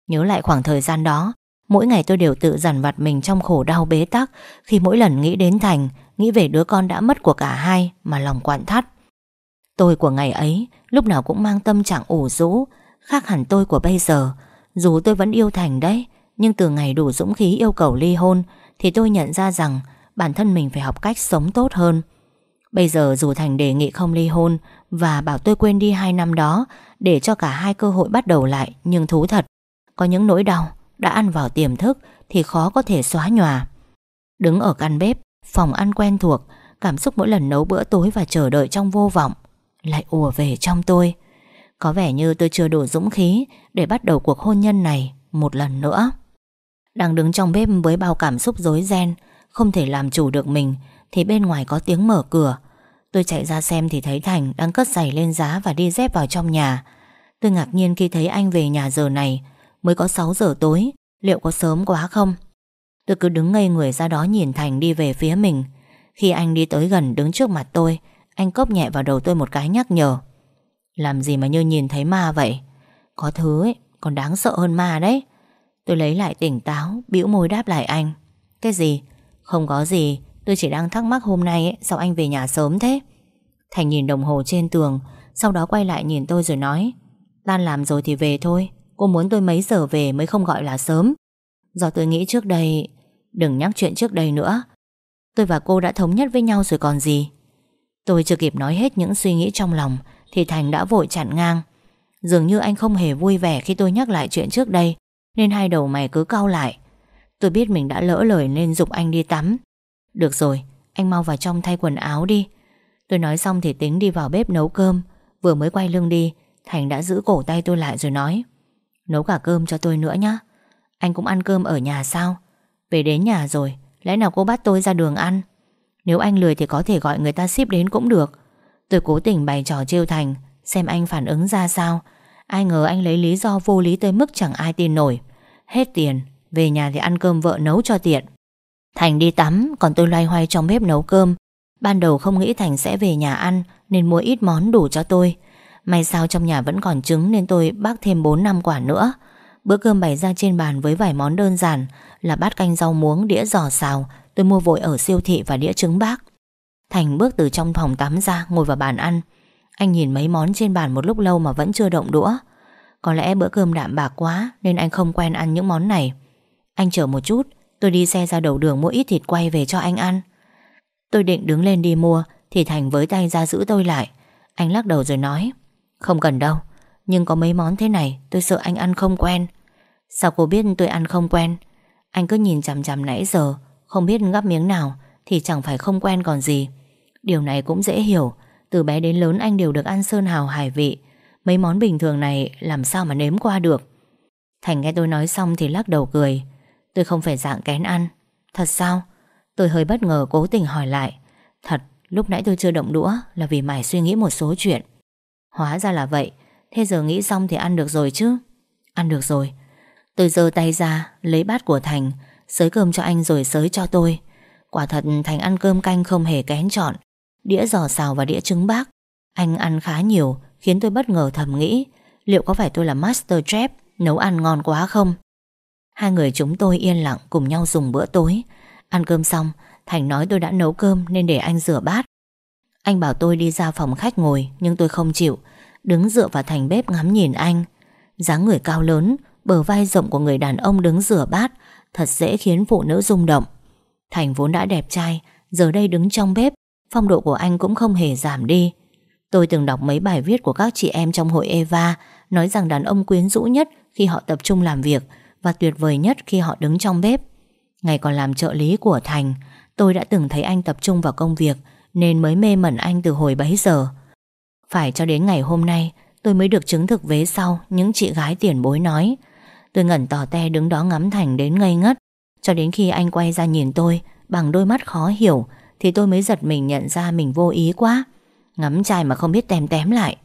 Nhớ lại khoảng thời gian đó, Mỗi ngày tôi đều tự dằn vặt mình trong khổ đau bế tắc, Khi mỗi lần nghĩ đến Thành, Nghĩ về đứa con đã mất của cả hai Mà lòng quặn thắt. Tôi của ngày ấy lúc nào cũng mang tâm trạng ủ rũ, Khác hẳn tôi của bây giờ. Dù tôi vẫn yêu Thành đấy, Nhưng từ ngày đủ dũng khí yêu cầu ly hôn Thì tôi nhận ra rằng Bản thân mình phải học cách sống tốt hơn. Bây giờ dù Thành đề nghị không ly hôn Và bảo tôi quên đi hai năm đó Để cho cả hai cơ hội bắt đầu lại, Nhưng thú thật, Có những nỗi đau đã ăn vào tiềm thức Thì khó có thể xóa nhòa. Đứng ở căn bếp, Phòng ăn quen thuộc, Cảm xúc mỗi lần nấu bữa tối và chờ đợi trong vô vọng, Lại ùa về trong tôi. Có vẻ như tôi chưa đủ dũng khí Để bắt đầu cuộc hôn nhân này Một lần nữa. Đang đứng trong bếp với bao cảm xúc rối ren, Không thể làm chủ được mình thì bên ngoài có tiếng mở cửa. Tôi chạy ra xem thì thấy Thành đang cất giày lên giá và đi dép vào trong nhà. Tôi ngạc nhiên khi thấy anh về nhà giờ này. Mới có 6 giờ tối Liệu có sớm quá không? Tôi cứ đứng ngây người ra đó nhìn Thành đi về phía mình. Khi anh đi tới gần đứng trước mặt tôi Anh cốc nhẹ vào đầu tôi một cái nhắc nhở. Làm gì mà như nhìn thấy ma vậy? Có thứ ấy, còn đáng sợ hơn ma đấy. Tôi lấy lại tỉnh táo bĩu môi đáp lại anh. Cái gì? Không có gì. Tôi chỉ đang thắc mắc hôm nay ấy, sao anh về nhà sớm thế? Thành nhìn đồng hồ trên tường Sau đó quay lại nhìn tôi rồi nói Tan làm rồi thì về thôi Cô muốn tôi mấy giờ về mới không gọi là sớm? Do tôi nghĩ trước đây Đừng nhắc chuyện trước đây nữa. Tôi và cô đã thống nhất với nhau rồi còn gì. Tôi chưa kịp nói hết những suy nghĩ trong lòng Thì Thành đã vội chặn ngang. Dường như anh không hề vui vẻ khi tôi nhắc lại chuyện trước đây Nên hai đầu mày cứ cau lại. Tôi biết mình đã lỡ lời nên dục anh đi tắm. Được rồi, Anh mau vào trong thay quần áo đi. Tôi nói xong thì tính đi vào bếp nấu cơm. Vừa mới quay lưng đi, Thành đã giữ cổ tay tôi lại rồi nói, Nấu cả cơm cho tôi nữa nhé Anh cũng ăn cơm ở nhà sao? Về đến nhà rồi, Lẽ nào cô bắt tôi ra đường ăn? Nếu anh lười thì có thể gọi người ta ship đến cũng được. Tôi cố tình bày trò trêu Thành, Xem anh phản ứng ra sao. Ai ngờ anh lấy lý do vô lý tới mức chẳng ai tin nổi. Hết tiền, Về nhà thì ăn cơm vợ nấu cho tiện. Thành đi tắm Còn tôi loay hoay trong bếp nấu cơm. Ban đầu không nghĩ Thành sẽ về nhà ăn Nên mua ít món đủ cho tôi. May sao trong nhà vẫn còn trứng Nên tôi bác thêm 4 năm quả nữa. Bữa cơm bày ra trên bàn với vài món đơn giản Là bát canh rau muống, đĩa giò xào. Tôi mua vội ở siêu thị và đĩa trứng bác. Thành bước từ trong phòng tắm ra Ngồi vào bàn ăn. Anh nhìn mấy món trên bàn một lúc lâu mà vẫn chưa động đũa. Có lẽ bữa cơm đạm bạc quá Nên anh không quen ăn những món này. Anh chờ một chút Tôi đi xe ra đầu đường mua ít thịt quay về cho anh ăn. Tôi định đứng lên đi mua, Thì Thành với tay ra giữ tôi lại. Anh lắc đầu rồi nói, Không cần đâu, Nhưng có mấy món thế này, tôi sợ anh ăn không quen. Sao cô biết tôi ăn không quen? Anh cứ nhìn chằm chằm nãy giờ, Không biết gắp miếng nào, Thì chẳng phải không quen còn gì. Điều này cũng dễ hiểu, Từ bé đến lớn anh đều được ăn sơn hào hải vị. Mấy món bình thường này làm sao mà nếm qua được? Thành nghe tôi nói xong thì lắc đầu cười. Tôi không phải dạng kén ăn. Thật sao? Tôi hơi bất ngờ cố tình hỏi lại. Thật, lúc nãy tôi chưa động đũa Là vì mải suy nghĩ một số chuyện. Hóa ra là vậy. Thế giờ nghĩ xong thì ăn được rồi chứ? Ăn được rồi. Tôi giơ tay ra, lấy bát của Thành, Sới cơm cho anh rồi sới cho tôi. Quả thật, Thành ăn cơm canh không hề kén chọn. Đĩa giò xào và đĩa trứng bác. Anh ăn khá nhiều, Khiến tôi bất ngờ thầm nghĩ, Liệu có phải tôi là master chef, Nấu ăn ngon quá không? Hai người chúng tôi yên lặng cùng nhau dùng bữa tối. Ăn cơm xong, Thành nói tôi đã nấu cơm nên để anh rửa bát. Anh bảo tôi đi ra phòng khách ngồi, Nhưng tôi không chịu. Đứng dựa vào thành bếp ngắm nhìn anh. Dáng người cao lớn, Bờ vai rộng của người đàn ông đứng rửa bát, Thật dễ khiến phụ nữ rung động. Thành vốn đã đẹp trai, Giờ đây đứng trong bếp, Phong độ của anh cũng không hề giảm đi. Tôi từng đọc mấy bài viết của các chị em trong hội Eva, Nói rằng đàn ông quyến rũ nhất khi họ tập trung làm việc và tuyệt vời nhất khi họ đứng trong bếp. Ngày còn làm trợ lý của Thành, Tôi đã từng thấy anh tập trung vào công việc Nên mới mê mẩn anh từ hồi bấy giờ. Phải cho đến ngày hôm nay, Tôi mới được chứng thực vế sau Những chị gái tiền bối nói. Tôi ngẩn tỏ te đứng đó ngắm Thành đến ngây ngất. Cho đến khi anh quay ra nhìn tôi Bằng đôi mắt khó hiểu Thì tôi mới giật mình nhận ra mình vô ý quá. Ngắm trai mà không biết tém tém lại.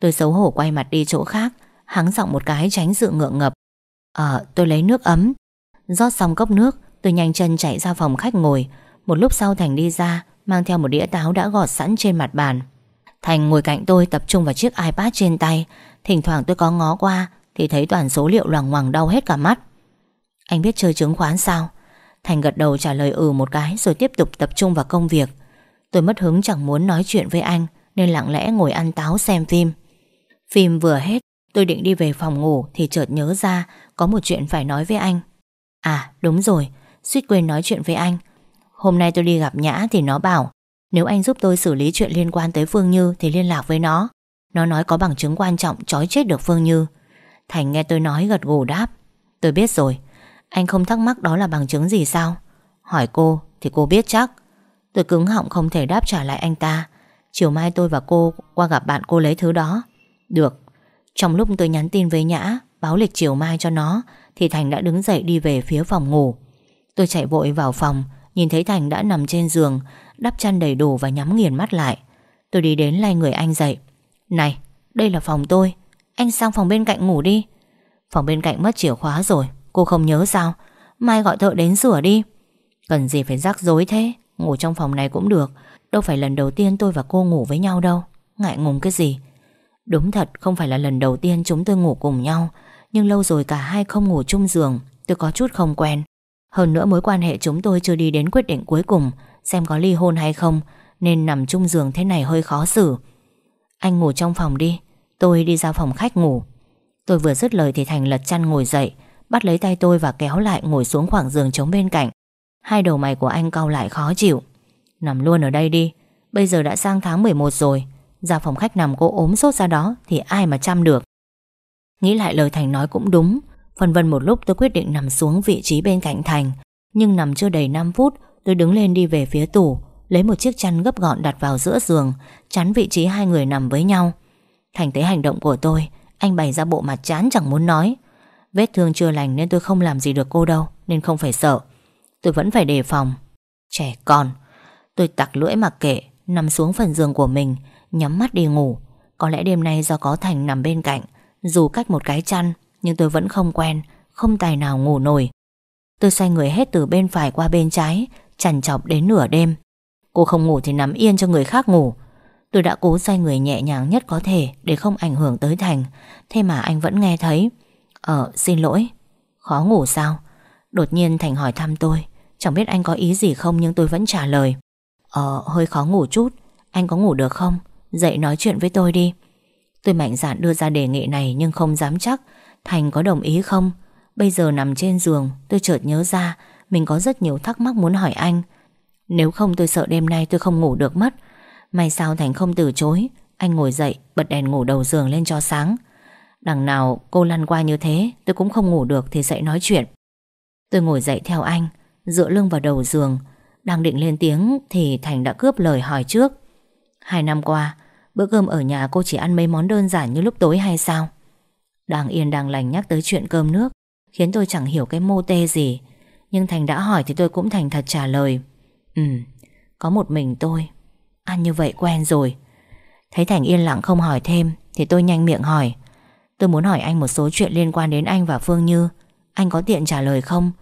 Tôi xấu hổ quay mặt đi chỗ khác, Hắng giọng một cái tránh sự ngượng ngập. Ờ tôi lấy nước ấm. Rót xong cốc nước, Tôi nhanh chân chạy ra phòng khách ngồi. Một lúc sau Thành đi ra, Mang theo một đĩa táo đã gọt sẵn trên mặt bàn. Thành ngồi cạnh tôi tập trung vào chiếc iPad trên tay. Thỉnh thoảng tôi có ngó qua, Thì thấy toàn số liệu loằng ngoằng đau hết cả mắt. Anh biết chơi chứng khoán sao? Thành gật đầu trả lời ừ một cái Rồi tiếp tục tập trung vào công việc. Tôi mất hứng chẳng muốn nói chuyện với anh, Nên lặng lẽ ngồi ăn táo xem phim. Phim vừa hết Tôi định đi về phòng ngủ Thì chợt nhớ ra Có một chuyện phải nói với anh. À đúng rồi, Suýt quên nói chuyện với anh. Hôm nay tôi đi gặp Nhã thì nó bảo, Nếu anh giúp tôi xử lý chuyện liên quan tới Phương Như Thì liên lạc với nó. Nó nói có bằng chứng quan trọng trói chết được Phương Như. Thành nghe tôi nói gật gù đáp, Tôi biết rồi, Anh không thắc mắc đó là bằng chứng gì sao? Hỏi cô thì cô biết chắc. Tôi cứng họng không thể đáp trả lại anh ta. Chiều mai tôi và cô qua gặp bạn cô lấy thứ đó. Được trong lúc tôi nhắn tin với Nhã Báo lịch chiều mai cho nó Thì Thành đã đứng dậy đi về phía phòng ngủ. Tôi chạy vội vào phòng Nhìn thấy Thành đã nằm trên giường Đắp chăn đầy đủ và nhắm nghiền mắt lại. Tôi đi đến lay người anh dậy. Này, đây là phòng tôi. Anh sang phòng bên cạnh ngủ đi. Phòng bên cạnh mất chìa khóa rồi Cô không nhớ sao. Mai gọi thợ đến sửa đi. Cần gì phải rắc rối thế? Ngủ trong phòng này cũng được. Đâu phải lần đầu tiên tôi và cô ngủ với nhau đâu. Ngại ngùng cái gì? Đúng thật, không phải là lần đầu tiên chúng tôi ngủ cùng nhau, Nhưng lâu rồi cả hai không ngủ chung giường, Tôi có chút không quen. Hơn nữa mối quan hệ chúng tôi chưa đi đến quyết định cuối cùng, Xem có ly hôn hay không, Nên nằm chung giường thế này hơi khó xử. Anh ngủ trong phòng đi, Tôi đi ra phòng khách ngủ. Tôi vừa dứt lời thì Thành lật chăn ngồi dậy, Bắt lấy tay tôi và kéo lại ngồi xuống khoảng giường trống bên cạnh. Hai đầu mày của anh cau lại khó chịu. Nằm luôn ở đây đi, Bây giờ đã sang tháng 11 rồi ra phòng khách nằm cô ốm sốt ra đó Thì ai mà chăm được. Nghĩ lại lời Thành nói cũng đúng. Phần vân một lúc tôi quyết định nằm xuống vị trí bên cạnh Thành. Nhưng nằm chưa đầy 5 phút, Tôi đứng lên đi về phía tủ, Lấy một chiếc chăn gấp gọn đặt vào giữa giường, Chắn vị trí hai người nằm với nhau. Thành thấy hành động của tôi, Anh bày ra bộ mặt chán chẳng muốn nói. Vết thương chưa lành nên tôi không làm gì được cô đâu, Nên không phải sợ. Tôi vẫn phải đề phòng. Trẻ con, Tôi tặc lưỡi mặc kệ, Nằm xuống phần giường của mình Nhắm mắt đi ngủ. Có lẽ đêm nay do có Thành nằm bên cạnh. Dù cách một cái chăn, Nhưng tôi vẫn không quen, Không tài nào ngủ nổi. Tôi xoay người hết từ bên phải qua bên trái, Chằn chọc đến nửa đêm. Cô không ngủ thì nằm yên cho người khác ngủ. Tôi đã cố xoay người nhẹ nhàng nhất có thể Để không ảnh hưởng tới Thành. Thế mà anh vẫn nghe thấy Ờ xin lỗi. Khó ngủ sao? Đột nhiên Thành hỏi thăm tôi. Chẳng biết anh có ý gì không nhưng tôi vẫn trả lời. Ờ hơi khó ngủ chút. Anh có ngủ được không? Dậy nói chuyện với tôi đi. Tôi mạnh dạn đưa ra đề nghị này nhưng không dám chắc Thành có đồng ý không. Bây giờ nằm trên giường, Tôi chợt nhớ ra Mình có rất nhiều thắc mắc muốn hỏi anh. Nếu không tôi sợ đêm nay tôi không ngủ được mất. May sao Thành không từ chối. Anh ngồi dậy, bật đèn ngủ đầu giường lên cho sáng. Đằng nào cô lăn qua như thế, Tôi cũng không ngủ được thì dậy nói chuyện. Tôi ngồi dậy theo anh, Dựa lưng vào đầu giường. Đang định lên tiếng thì Thành đã cướp lời hỏi trước. Hai năm qua, Bữa cơm ở nhà cô chỉ ăn mấy món đơn giản như lúc tối hay sao? Đang yên đang lành nhắc tới chuyện cơm nước, Khiến tôi chẳng hiểu cái mô tê gì. Nhưng Thành đã hỏi thì tôi cũng thành thật trả lời. Ừ Có một mình tôi, Ăn như vậy quen rồi. Thấy Thành yên lặng không hỏi thêm, Thì tôi nhanh miệng hỏi. Tôi muốn hỏi anh một số chuyện liên quan đến anh và Phương Như. Anh có tiện trả lời không?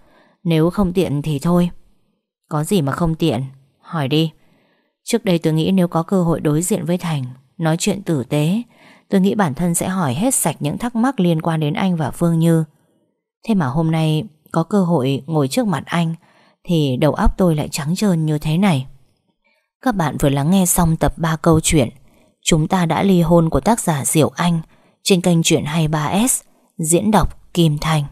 Nếu không tiện thì thôi. Có gì mà không tiện? Hỏi đi. Trước đây tôi nghĩ nếu có cơ hội đối diện với Thành, Nói chuyện tử tế, Tôi nghĩ bản thân sẽ hỏi hết sạch những thắc mắc liên quan đến anh và Phương Như. Thế mà hôm nay có cơ hội ngồi trước mặt anh, Thì đầu óc tôi lại trắng trơn như thế này. Các bạn vừa lắng nghe xong tập 3 câu chuyện, Chúng ta đã ly hôn của tác giả Diệu Anh Trên kênh Chuyện 23S Diễn đọc Kim Thành.